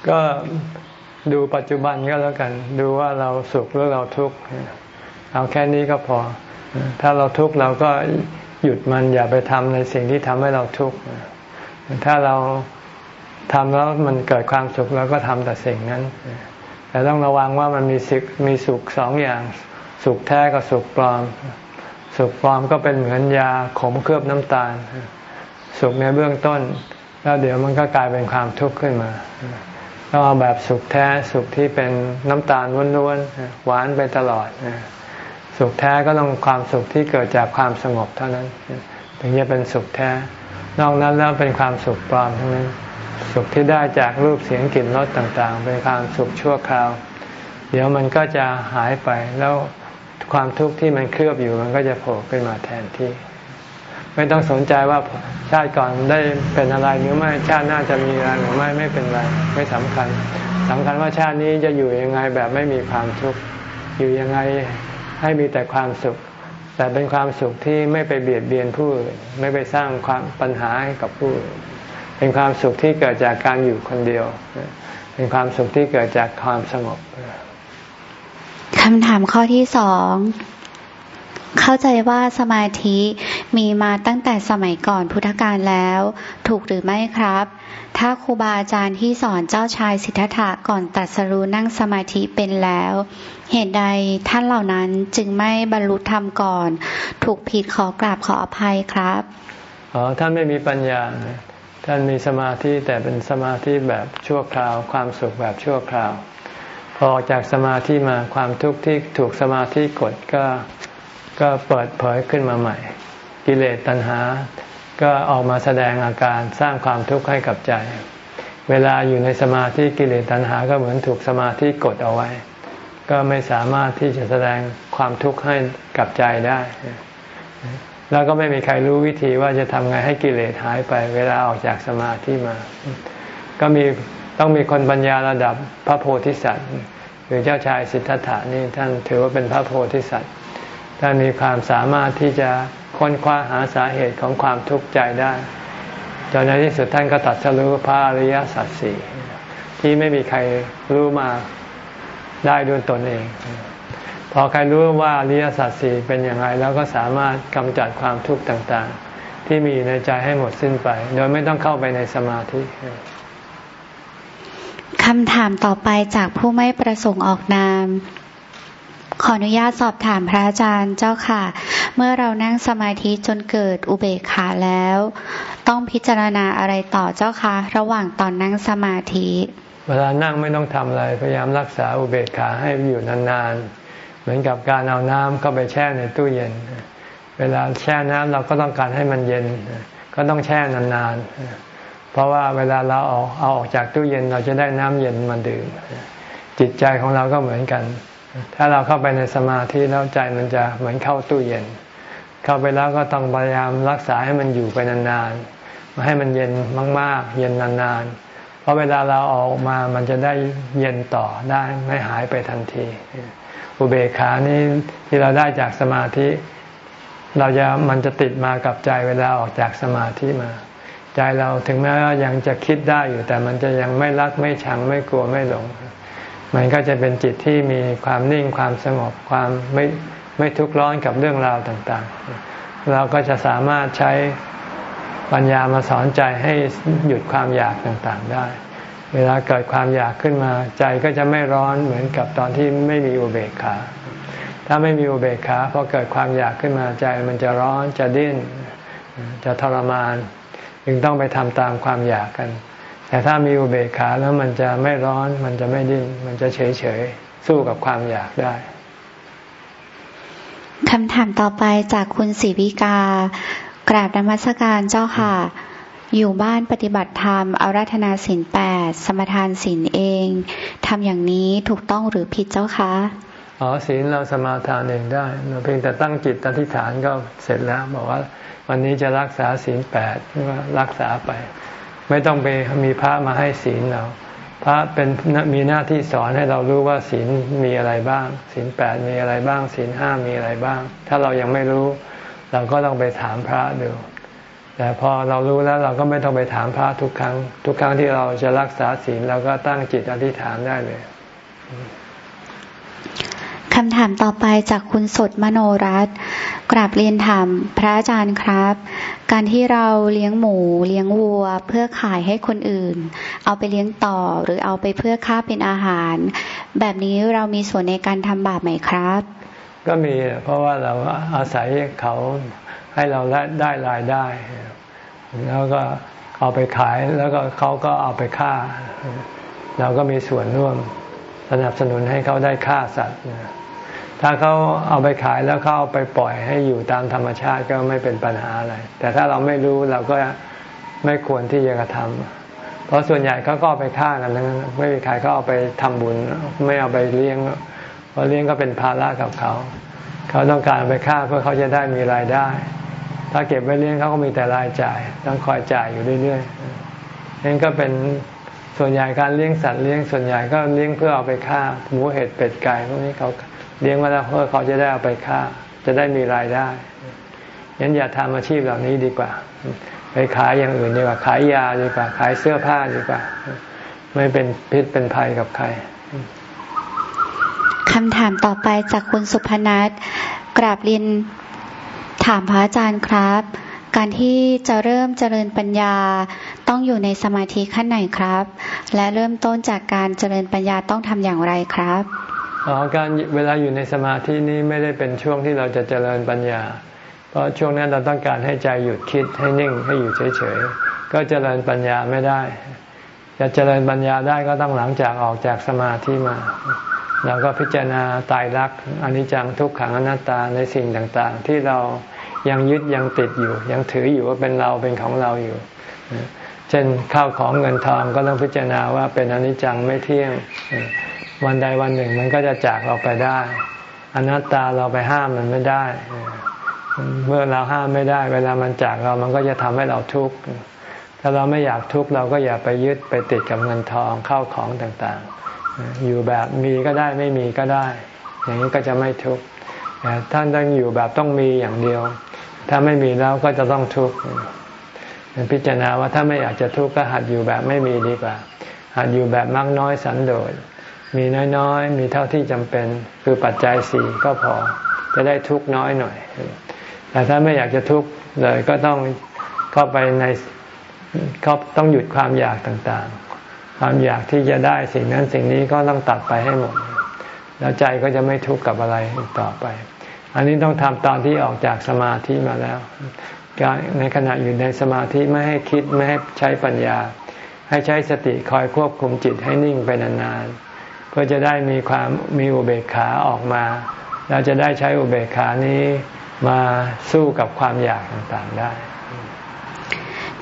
ก็ ดูปัจจุบันก็แล้วกัน ดูว่าเราสุขหรือเราทุกข์เอาแค่นี้ก็พอ ถ้าเราทุกข์เราก็หยุดมันอย่าไปทำในสิ่งที่ทำให้เราทุกข์ถ้าเราทำแล้วมันเกิดความสุขเราก็ทำแต่สิ่งนั้น แต่ต้องระวังว่ามันมีสุขมีสุขสองอย่าง สุขแท้กับสุขปลอม สุขปลอมก็เป็นเหมือนยาขมเคลือบน้ำตาล สุขในเบื้องต้น แล้วเดี๋ยวมันก็กลายเป็นความทุกข์ขึ้นมา ต้องเอาแบบสุขแท้สุขที่เป็นน้ำตาลล้วนๆหวานไปตลอดสุขแท้ก็ต้องความสุขที่เกิดจากความสงบเท่านั้น ถึงจะเป็นสุขแท้ นอกนั้นแล้วเป็นความสุขปลอมทั้งนั้น สุขที่ได้จากรูปเสียงกลิ่นรสต่างๆ เป็นความสุขชั่วคราว เดี๋ยวมันก็จะหายไปแล้วความทุกข์ที่มันเคลือบอยู่มันก็จะโผล่ขึ้นมาแทนที่ ไม่ต้องสนใจว่าชาติก่อนได้เป็นอะไรหรือไม่ชาติหน้าจะมีอะไรหรือไม่ไม่เป็นไร ไม่สำคัญสำคัญว่าชาตินี้จะอยู่ยังไงแบบไม่มีความทุกข์อยู่ยังไงให้มีแต่ความสุข แต่เป็นความสุขที่ไม่ไปเบียดเบียนผู้อื่นไม่ไปสร้างความปัญหาให้กับผู้อื่นเป็นความสุขที่เกิดจากการอยู่คนเดียว เป็นความสุขที่เกิดจากความสงบคำถามข้อที่สอง เข้าใจว่าสมาธิมีมาตั้งแต่สมัยก่อนพุทธกาลแล้ว ถูกหรือไม่ครับ ถ้าครูบาอาจารย์ที่สอนเจ้าชายสิทธัตถะก่อนตัดสรู้นั่งสมาธิเป็นแล้ว เหตุใดท่านเหล่านั้นจึงไม่บรรลุธรรมก่อน ถูกผิดขอกราบขออภัยครับอ๋อท่านไม่มีปัญญา ท่านมีสมาธิแต่เป็นสมาธิแบบชั่วคราว ความสุขแบบชั่วคราวพอออกจากสมาธิมาความทุกข์ที่ถูกสมาธิกดก็ ก็เปิดเผยขึ้นมาใหม่ กิเลสตัณหา ก็ออกมาแสดงอาการสร้างความทุกข์ให้กับใจ เวลาอยู่ในสมาธิกิเลสตัณหาก็เหมือนถูกสมาธิกดเอาไว้ ก็ไม่สามารถที่จะแสดงความทุกข์ให้กับใจได้ แล้วก็ไม่มีใครรู้วิธีว่าจะทำไงให้กิเลสหายไป เวลาออกจากสมาธิมา ก็มีต้องมีคนปัญญาระดับพระโพธิสัตว์หรือเจ้าชายสิทธัตถานี่ท่านถือว่าเป็นพระโพธิสัตว์ ท่านมีความสามารถที่จะค้นคว้าหาสาเหตุของความทุกข์ใจได้จนในที่สุดท่านก็ตัดสรู้พระอริยสัจสี่ที่ไม่มีใครรู้มาได้ด้วยตนเอง พอใครรู้ว่าอริยสัจสี่เป็นอย่างไร แล้วก็สามารถกำจัดความทุกข์ต่างๆ ที่มีในใจให้หมดสิ้นไป โดยไม่ต้องเข้าไปในสมาธิคำถามต่อไปจากผู้ไม่ประสงค์ออกนาม ขออนุญาตสอบถามพระอาจารย์เจ้าค่ะ เมื่อเรานั่งสมาธิจนเกิดอุเบกขาแล้ว ต้องพิจารณาอะไรต่อเจ้าคะระหว่างตอนนั่งสมาธิ เวลานั่งไม่ต้องทำอะไรพยายามรักษาอุเบกขาให้อยู่นานๆ เหมือนกับการเอาน้ำเข้าไปแช่ในตู้เย็น เวลาแช่น้ำเราก็ต้องการให้มันเย็น ก็ต้องแช่นานๆ เพราะว่าเวลาเราเอาเอาออกจากตู้เย็นเราจะได้น้ำเย็นมาดื่มจิตใจของเราก็เหมือนกัน ถ้าเราเข้าไปในสมาธิแล้วใจมันจะเหมือนเข้าตู้เย็น เข้าไปแล้วก็ต้องพยายามรักษาให้มันอยู่ไปนานๆมาให้มันเย็นมาก ๆ เย็นนานๆเพราะเวลาเราออกมามันจะได้เย็นต่อได้ไม่หายไปทันที อุเบกขานี้ที่เราได้จากสมาธิ เราจะมันจะติดมากับใจเวลาออกจากสมาธิมา ใจเราถึงแม้ว่ายังจะคิดได้อยู่แต่มันจะยังไม่รักไม่ชังไม่กลัวไม่หลง มันก็จะเป็นจิตที่มีความนิ่งความสงบความไม่ไม่ทุกข์ร้อนกับเรื่องราวต่างๆ เราก็จะสามารถใช้ปัญญามาสอนใจให้หยุดความอยากต่างๆได้ เวลาเกิดความอยากขึ้นมา ใจก็จะไม่ร้อนเหมือนกับตอนที่ไม่มีอุเบกขา ถ้าไม่มีอุเบกขาพอเกิดความอยากขึ้นมาใจมันจะร้อนจะดิ้น จะทรมาน จึงต้องไปทำตามความอยากกัน แต่ถ้ามีอุเบกขาแล้วมันจะไม่ร้อน มันจะไม่ดิ้น มันจะเฉยเฉยสู้กับความอยากได้คำถามต่อไปจากคุณศิวิกา กราบนมัสการเจ้าค่ะ อยู่บ้านปฏิบัติธรรมอารัธนาศีลแปดสมทานศีลเองทำอย่างนี้ถูกต้องหรือผิดเจ้าคะอ๋อศีลเราสมาทานเองได้เราเพียงแต่ตั้งจิตอธิษฐานก็เสร็จแล้ว บอกว่า วันนี้จะรักษาศีลแปดก็รักษาไป ไม่ต้องไปมีพระมาให้ศีลเรา พระเป็นมีหน้าที่สอนให้เรารู้ว่าศีลมีอะไรบ้าง ศีลแปดมีอะไรบ้าง ศีลห้ามีอะไรบ้าง ถ้าเรายังไม่รู้ เราก็ต้องไปถามพระดูแต่พอเรารู้แล้วเราก็ไม่ต้องไปถามพระทุกครั้ง ทุกครั้งที่เราจะรักษาศีลเราก็ตั้งจิตอธิษฐานได้เลย คำถามต่อไปจากคุณสดมโนรัตกราบเรียนถามพระอาจารย์ครับ การที่เราเลี้ยงหมู เลี้ยงวัว เพื่อขายให้คนอื่น เอาไปเลี้ยงต่อหรือเอาไปเพื่อค่าเป็นอาหาร แบบนี้เรามีส่วนในการทำบาปไหมครับ ก็มีเพราะว่าเราอาศัยเขาให้เราได้รายได้ แล้วก็เอาไปขายแล้วก็เขาก็เอาไปฆ่า เราก็มีส่วนร่วมสนับสนุนให้เขาได้ฆ่าสัตว์ ถ้าเขาเอาไปขายแล้วเขาเอาไปปล่อยให้อยู่ตามธรรมชาติก็ไม่เป็นปัญหาอะไร แต่ถ้าเราไม่รู้เราก็ไม่ควรที่จะกระทำเพราะส่วนใหญ่เขาก็ไปฆ่ากันทั้งนั้นไม่มีใครเขาเอาไปทำบุญ ไม่เอาไปเลี้ยงเพราะเลี้ยงก็เป็นภาระกับเขา เขาต้องการไปฆ่าเพื่อเขาจะได้มีรายได้ ถ้าเก็บไว้เลี้ยงเขาก็มีแต่รายจ่าย ต้องคอยจ่ายอยู่เรื่อยๆนั่นก็เป็นส่วนใหญ่การเลี้ยงสัตว์เลี้ยงส่วนใหญ่ก็เลี้ยงเพื่อเอาไปฆ่าหมูเห็ดเป็ดไก่พวกนี้เขา เลี้ยงมาแล้วเพื่อเขาจะได้เอาไปฆ่า จะได้มีรายได้ยันอย่าทำอาชีพเหล่านี้ดีกว่า ไปขายอย่างอื่นดีกว่า ขายยาดีกว่า ขายเสื้อผ้าดีกว่า ไม่เป็นพิษเป็นภัยกับใครคำถามต่อไปจากคุณสุพนัทกราบเรียนถามพระอาจารย์ครับ การที่จะเริ่มเจริญปัญญาต้องอยู่ในสมาธิขั้นไหนครับ และเริ่มต้นจากการเจริญปัญญาต้องทำอย่างไรครับ อ๋อการเวลาอยู่ในสมาธินี้ไม่ได้เป็นช่วงที่เราจะเจริญปัญญา เพราะช่วงนั้นเราต้องการให้ใจหยุดคิดให้นิ่งให้อยู่เฉยๆ ก็เจริญปัญญาไม่ได้ จะเจริญปัญญาได้ก็ต้องหลังจากออกจากสมาธิมาเราก็พิจารณาตายรักอนิจจังทุกขังอนัตตาในสิ่งต่างๆ ที่เรายังยึดยังติดอยู่ ยังถืออยู่ว่าเป็นเราเป็นของเราอยู่ เช่นข้าวของเงินทองก็ต้องพิจารณาว่าเป็นอนิจจังไม่เที่ยง วันใดวันหนึ่งมันก็จะจากเราไปได้ อนัตตาเราไปห้ามมันไม่ได้ เมื่อเราห้ามไม่ได้ เวลามันจากเรามันก็จะทำให้เราทุกข์ถ้าเราไม่อยากทุกข์เราก็อย่าไปยึดไปติดกับเงินทองเข้าของต่างๆ อยู่แบบมีก็ได้ไม่มีก็ได้ อย่างนี้ก็จะไม่ทุกข์แต่ท่านต้องอยู่แบบต้องมีอย่างเดียว ถ้าไม่มีแล้วก็จะต้องทุกข์พิจารณาว่าถ้าไม่อยากจะทุกข์ก็หัดอยู่แบบไม่มีดีกว่า หัดอยู่แบบมักน้อยสันโดษ มีน้อยๆ มีเท่าที่จำเป็น คือปัจจัยสี่ก็พอ จะได้ทุกข์น้อยหน่อย แต่ถ้าไม่อยากจะทุกข์เลยก็ต้องเข้าไปในก็ต้องหยุดความอยากต่างๆ ความอยากที่จะได้สิ่งนั้นสิ่งนี้ก็ต้องตัดไปให้หมด แล้วใจก็จะไม่ทุกข์กับอะไรต่อไป อันนี้ต้องทำตอนที่ออกจากสมาธิมาแล้ว ในขณะอยู่ในสมาธิไม่ให้คิดไม่ให้ใช้ปัญญา ให้ใช้สติคอยควบคุมจิตให้นิ่งไปนานๆ เพื่อจะได้มีความมีอุเบกขาออกมาเราจะได้ใช้อุเบกขานี้มาสู้กับความอยากต่างๆได้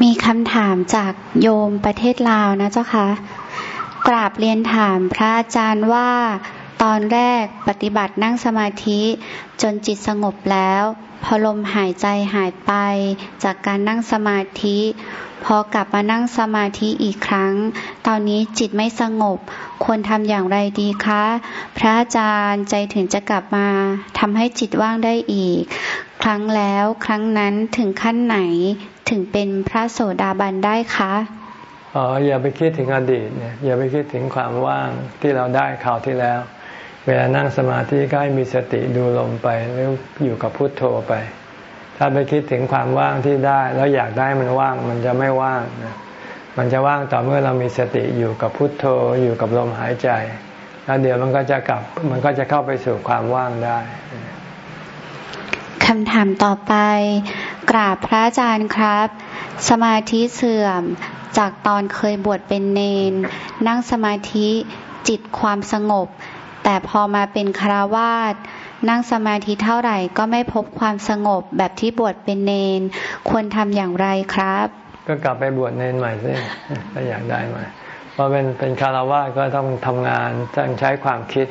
มีคำถามจากโยมประเทศลาวนะเจ้าคะกราบเรียนถามพระอาจารย์ว่า ตอนแรกปฏิบัตินั่งสมาธิจนจิตสงบแล้ว พอลมหายใจหายไปจากการนั่งสมาธิ พอกลับมานั่งสมาธิอีกครั้ง ตอนนี้จิตไม่สงบ ควรทำอย่างไรดีคะ พระอาจารย์ใจถึงจะกลับมาทำให้จิตว่างได้อีก ครั้งแล้วครั้งนั้นถึงขั้นไหนถึงเป็นพระโสดาบันได้คะอ๋ออย่าไปคิดถึงอดีตเนี่ยอย่าไปคิดถึงความว่างที่เราได้คราวที่แล้ว เวลานั่งสมาธิก็ให้มีสติดูลมไปหรืออยู่กับพุทโธไป ถ้าไปคิดถึงความว่างที่ได้ แล้วอยากได้มันว่างมันจะไม่ว่างนะมันจะว่างต่อเมื่อเรามีสติอยู่กับพุทโธอยู่กับลมหายใจ แล้วเดี๋ยวมันก็จะกลับมันก็จะเข้าไปสู่ความว่างได้คำถามต่อไป กราบพระอาจารย์ครับ สมาธิเสื่อมจากตอนเคยบวชเป็นเนน นั่งสมาธิจิตความสงบ แต่พอมาเป็นคารวาสนั่งสมาธิเท่าไหร่ก็ไม่พบความสงบแบบที่บวชเป็นเนน ควรทำอย่างไรครับ ก็กลับไปบวชเนนใหม่สิถ้าอยากได้มาพอเป็นเป็นคาราวาสก็ต้องทำงานต้องใช้ความคิด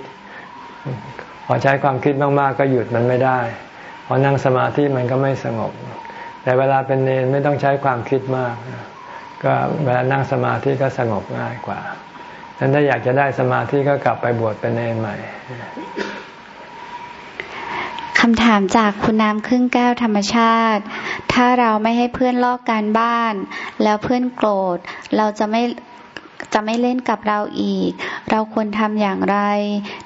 พอใช้ความคิดมากๆ ก็หยุดมันไม่ได้ พอนั่งสมาธิมันก็ไม่สงบ แต่เวลาเป็นเนนไม่ต้องใช้ความคิดมาก ก็เวลานั่งสมาธิก็สงบง่ายกว่า นั้นถ้าอยากจะได้สมาธิก็กลับไปบวชเป็นเนรใหม่คำถามจากคุณน้ำครึ่งแก้วธรรมชาติ ถ้าเราไม่ให้เพื่อนลอกการบ้าน แล้วเพื่อนโกรธ เราจะไม่จะไม่เล่นกับเราอีก เราควรทำอย่างไร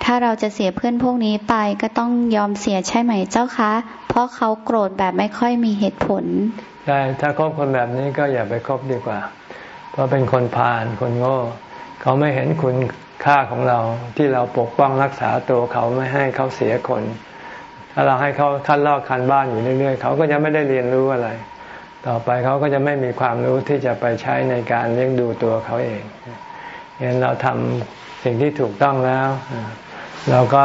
ถ้าเราจะเสียเพื่อนพวกนี้ไปก็ต้องยอมเสียใช่ไหมเจ้าคะ เพราะเขาโกรธแบบไม่ค่อยมีเหตุผล ใช่ ถ้าคบคนแบบนี้ก็อย่าไปคบดีกว่า เพราะเป็นคนพาลคนโง่ เขาไม่เห็นคุณค่าของเราที่เราปกป้องรักษาตัวเขาไม่ให้เขาเสียคน ถ้าเราให้เขาคัดลอกคันบ้านอยู่เรื่อยๆเขาก็จะไม่ได้เรียนรู้อะไร ต่อไปเขาก็จะไม่มีความรู้ที่จะไปใช้ในการเลี้ยงดูตัวเขาเองเห็นเราทำสิ่งที่ถูกต้องแล้วเราก็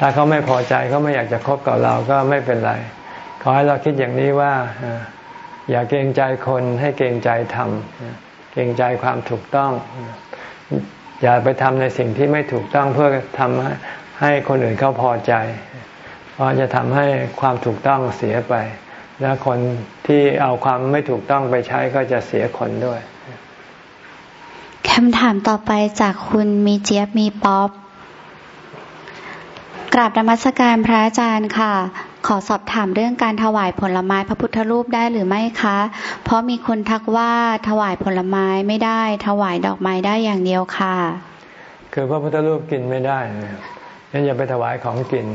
ถ้าเขาไม่พอใจเขาไม่อยากจะคบกับเราก็ไม่เป็นไร ขอให้เราคิดอย่างนี้ว่าอย่าเกรงใจคนให้เกรงใจธรรมเกรงใจความถูกต้อง อย่าไปทำในสิ่งที่ไม่ถูกต้องเพื่อทำให้คนอื่นเขาพอใจ เพราะจะทำให้ความถูกต้องเสียไป และคนที่เอาความไม่ถูกต้องไปใช้ก็จะเสียคนด้วยคำถามต่อไปจากคุณมีเจี๊ยบมีป๊อปกราบนมัสการพระอาจารย์ค่ะ ขอสอบถามเรื่องการถวายผลไม้พระพุทธรูปได้หรือไม่คะ เพราะมีคนทักว่าถวายผลไม้ไม่ได้ ถวายดอกไม้ได้อย่างเดียวค่ะ คือพระพุทธรูปกินไม่ได้นั่นอย่าไปถวายของกิน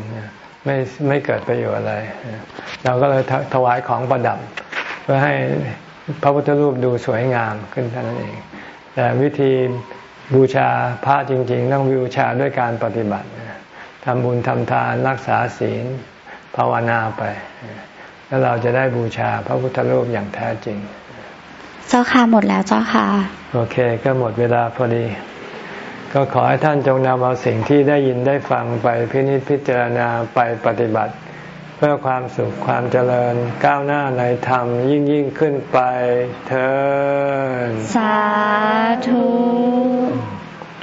ไม่ไม่เกิดประโยชน์อะไร เราก็เลยถวายของประดับ เพื่อให้พระพุทธรูปดูสวยงามขึ้นเท่านั้นเอง แต่วิธีบูชาพระจริง ๆ ต้องบูชาด้วยการปฏิบัติทำบุญทำทานรักษาศีลาวนาไป แล้วเราจะได้บูชาพระพุทธรูปอย่างแท้จริง เจ้าค่ะหมดแล้วเจ้าค่ะ โอเค ก็หมดเวลาพอดี ก็ขอให้ท่านจงนำเอาสิ่งที่ได้ยินได้ฟังไปพินิจพิจารณาไปปฏิบัติ เพื่อความสุขความเจริญก้าวหน้าในธรรมยิ่งยิ่งขึ้นไปเธอสาธุ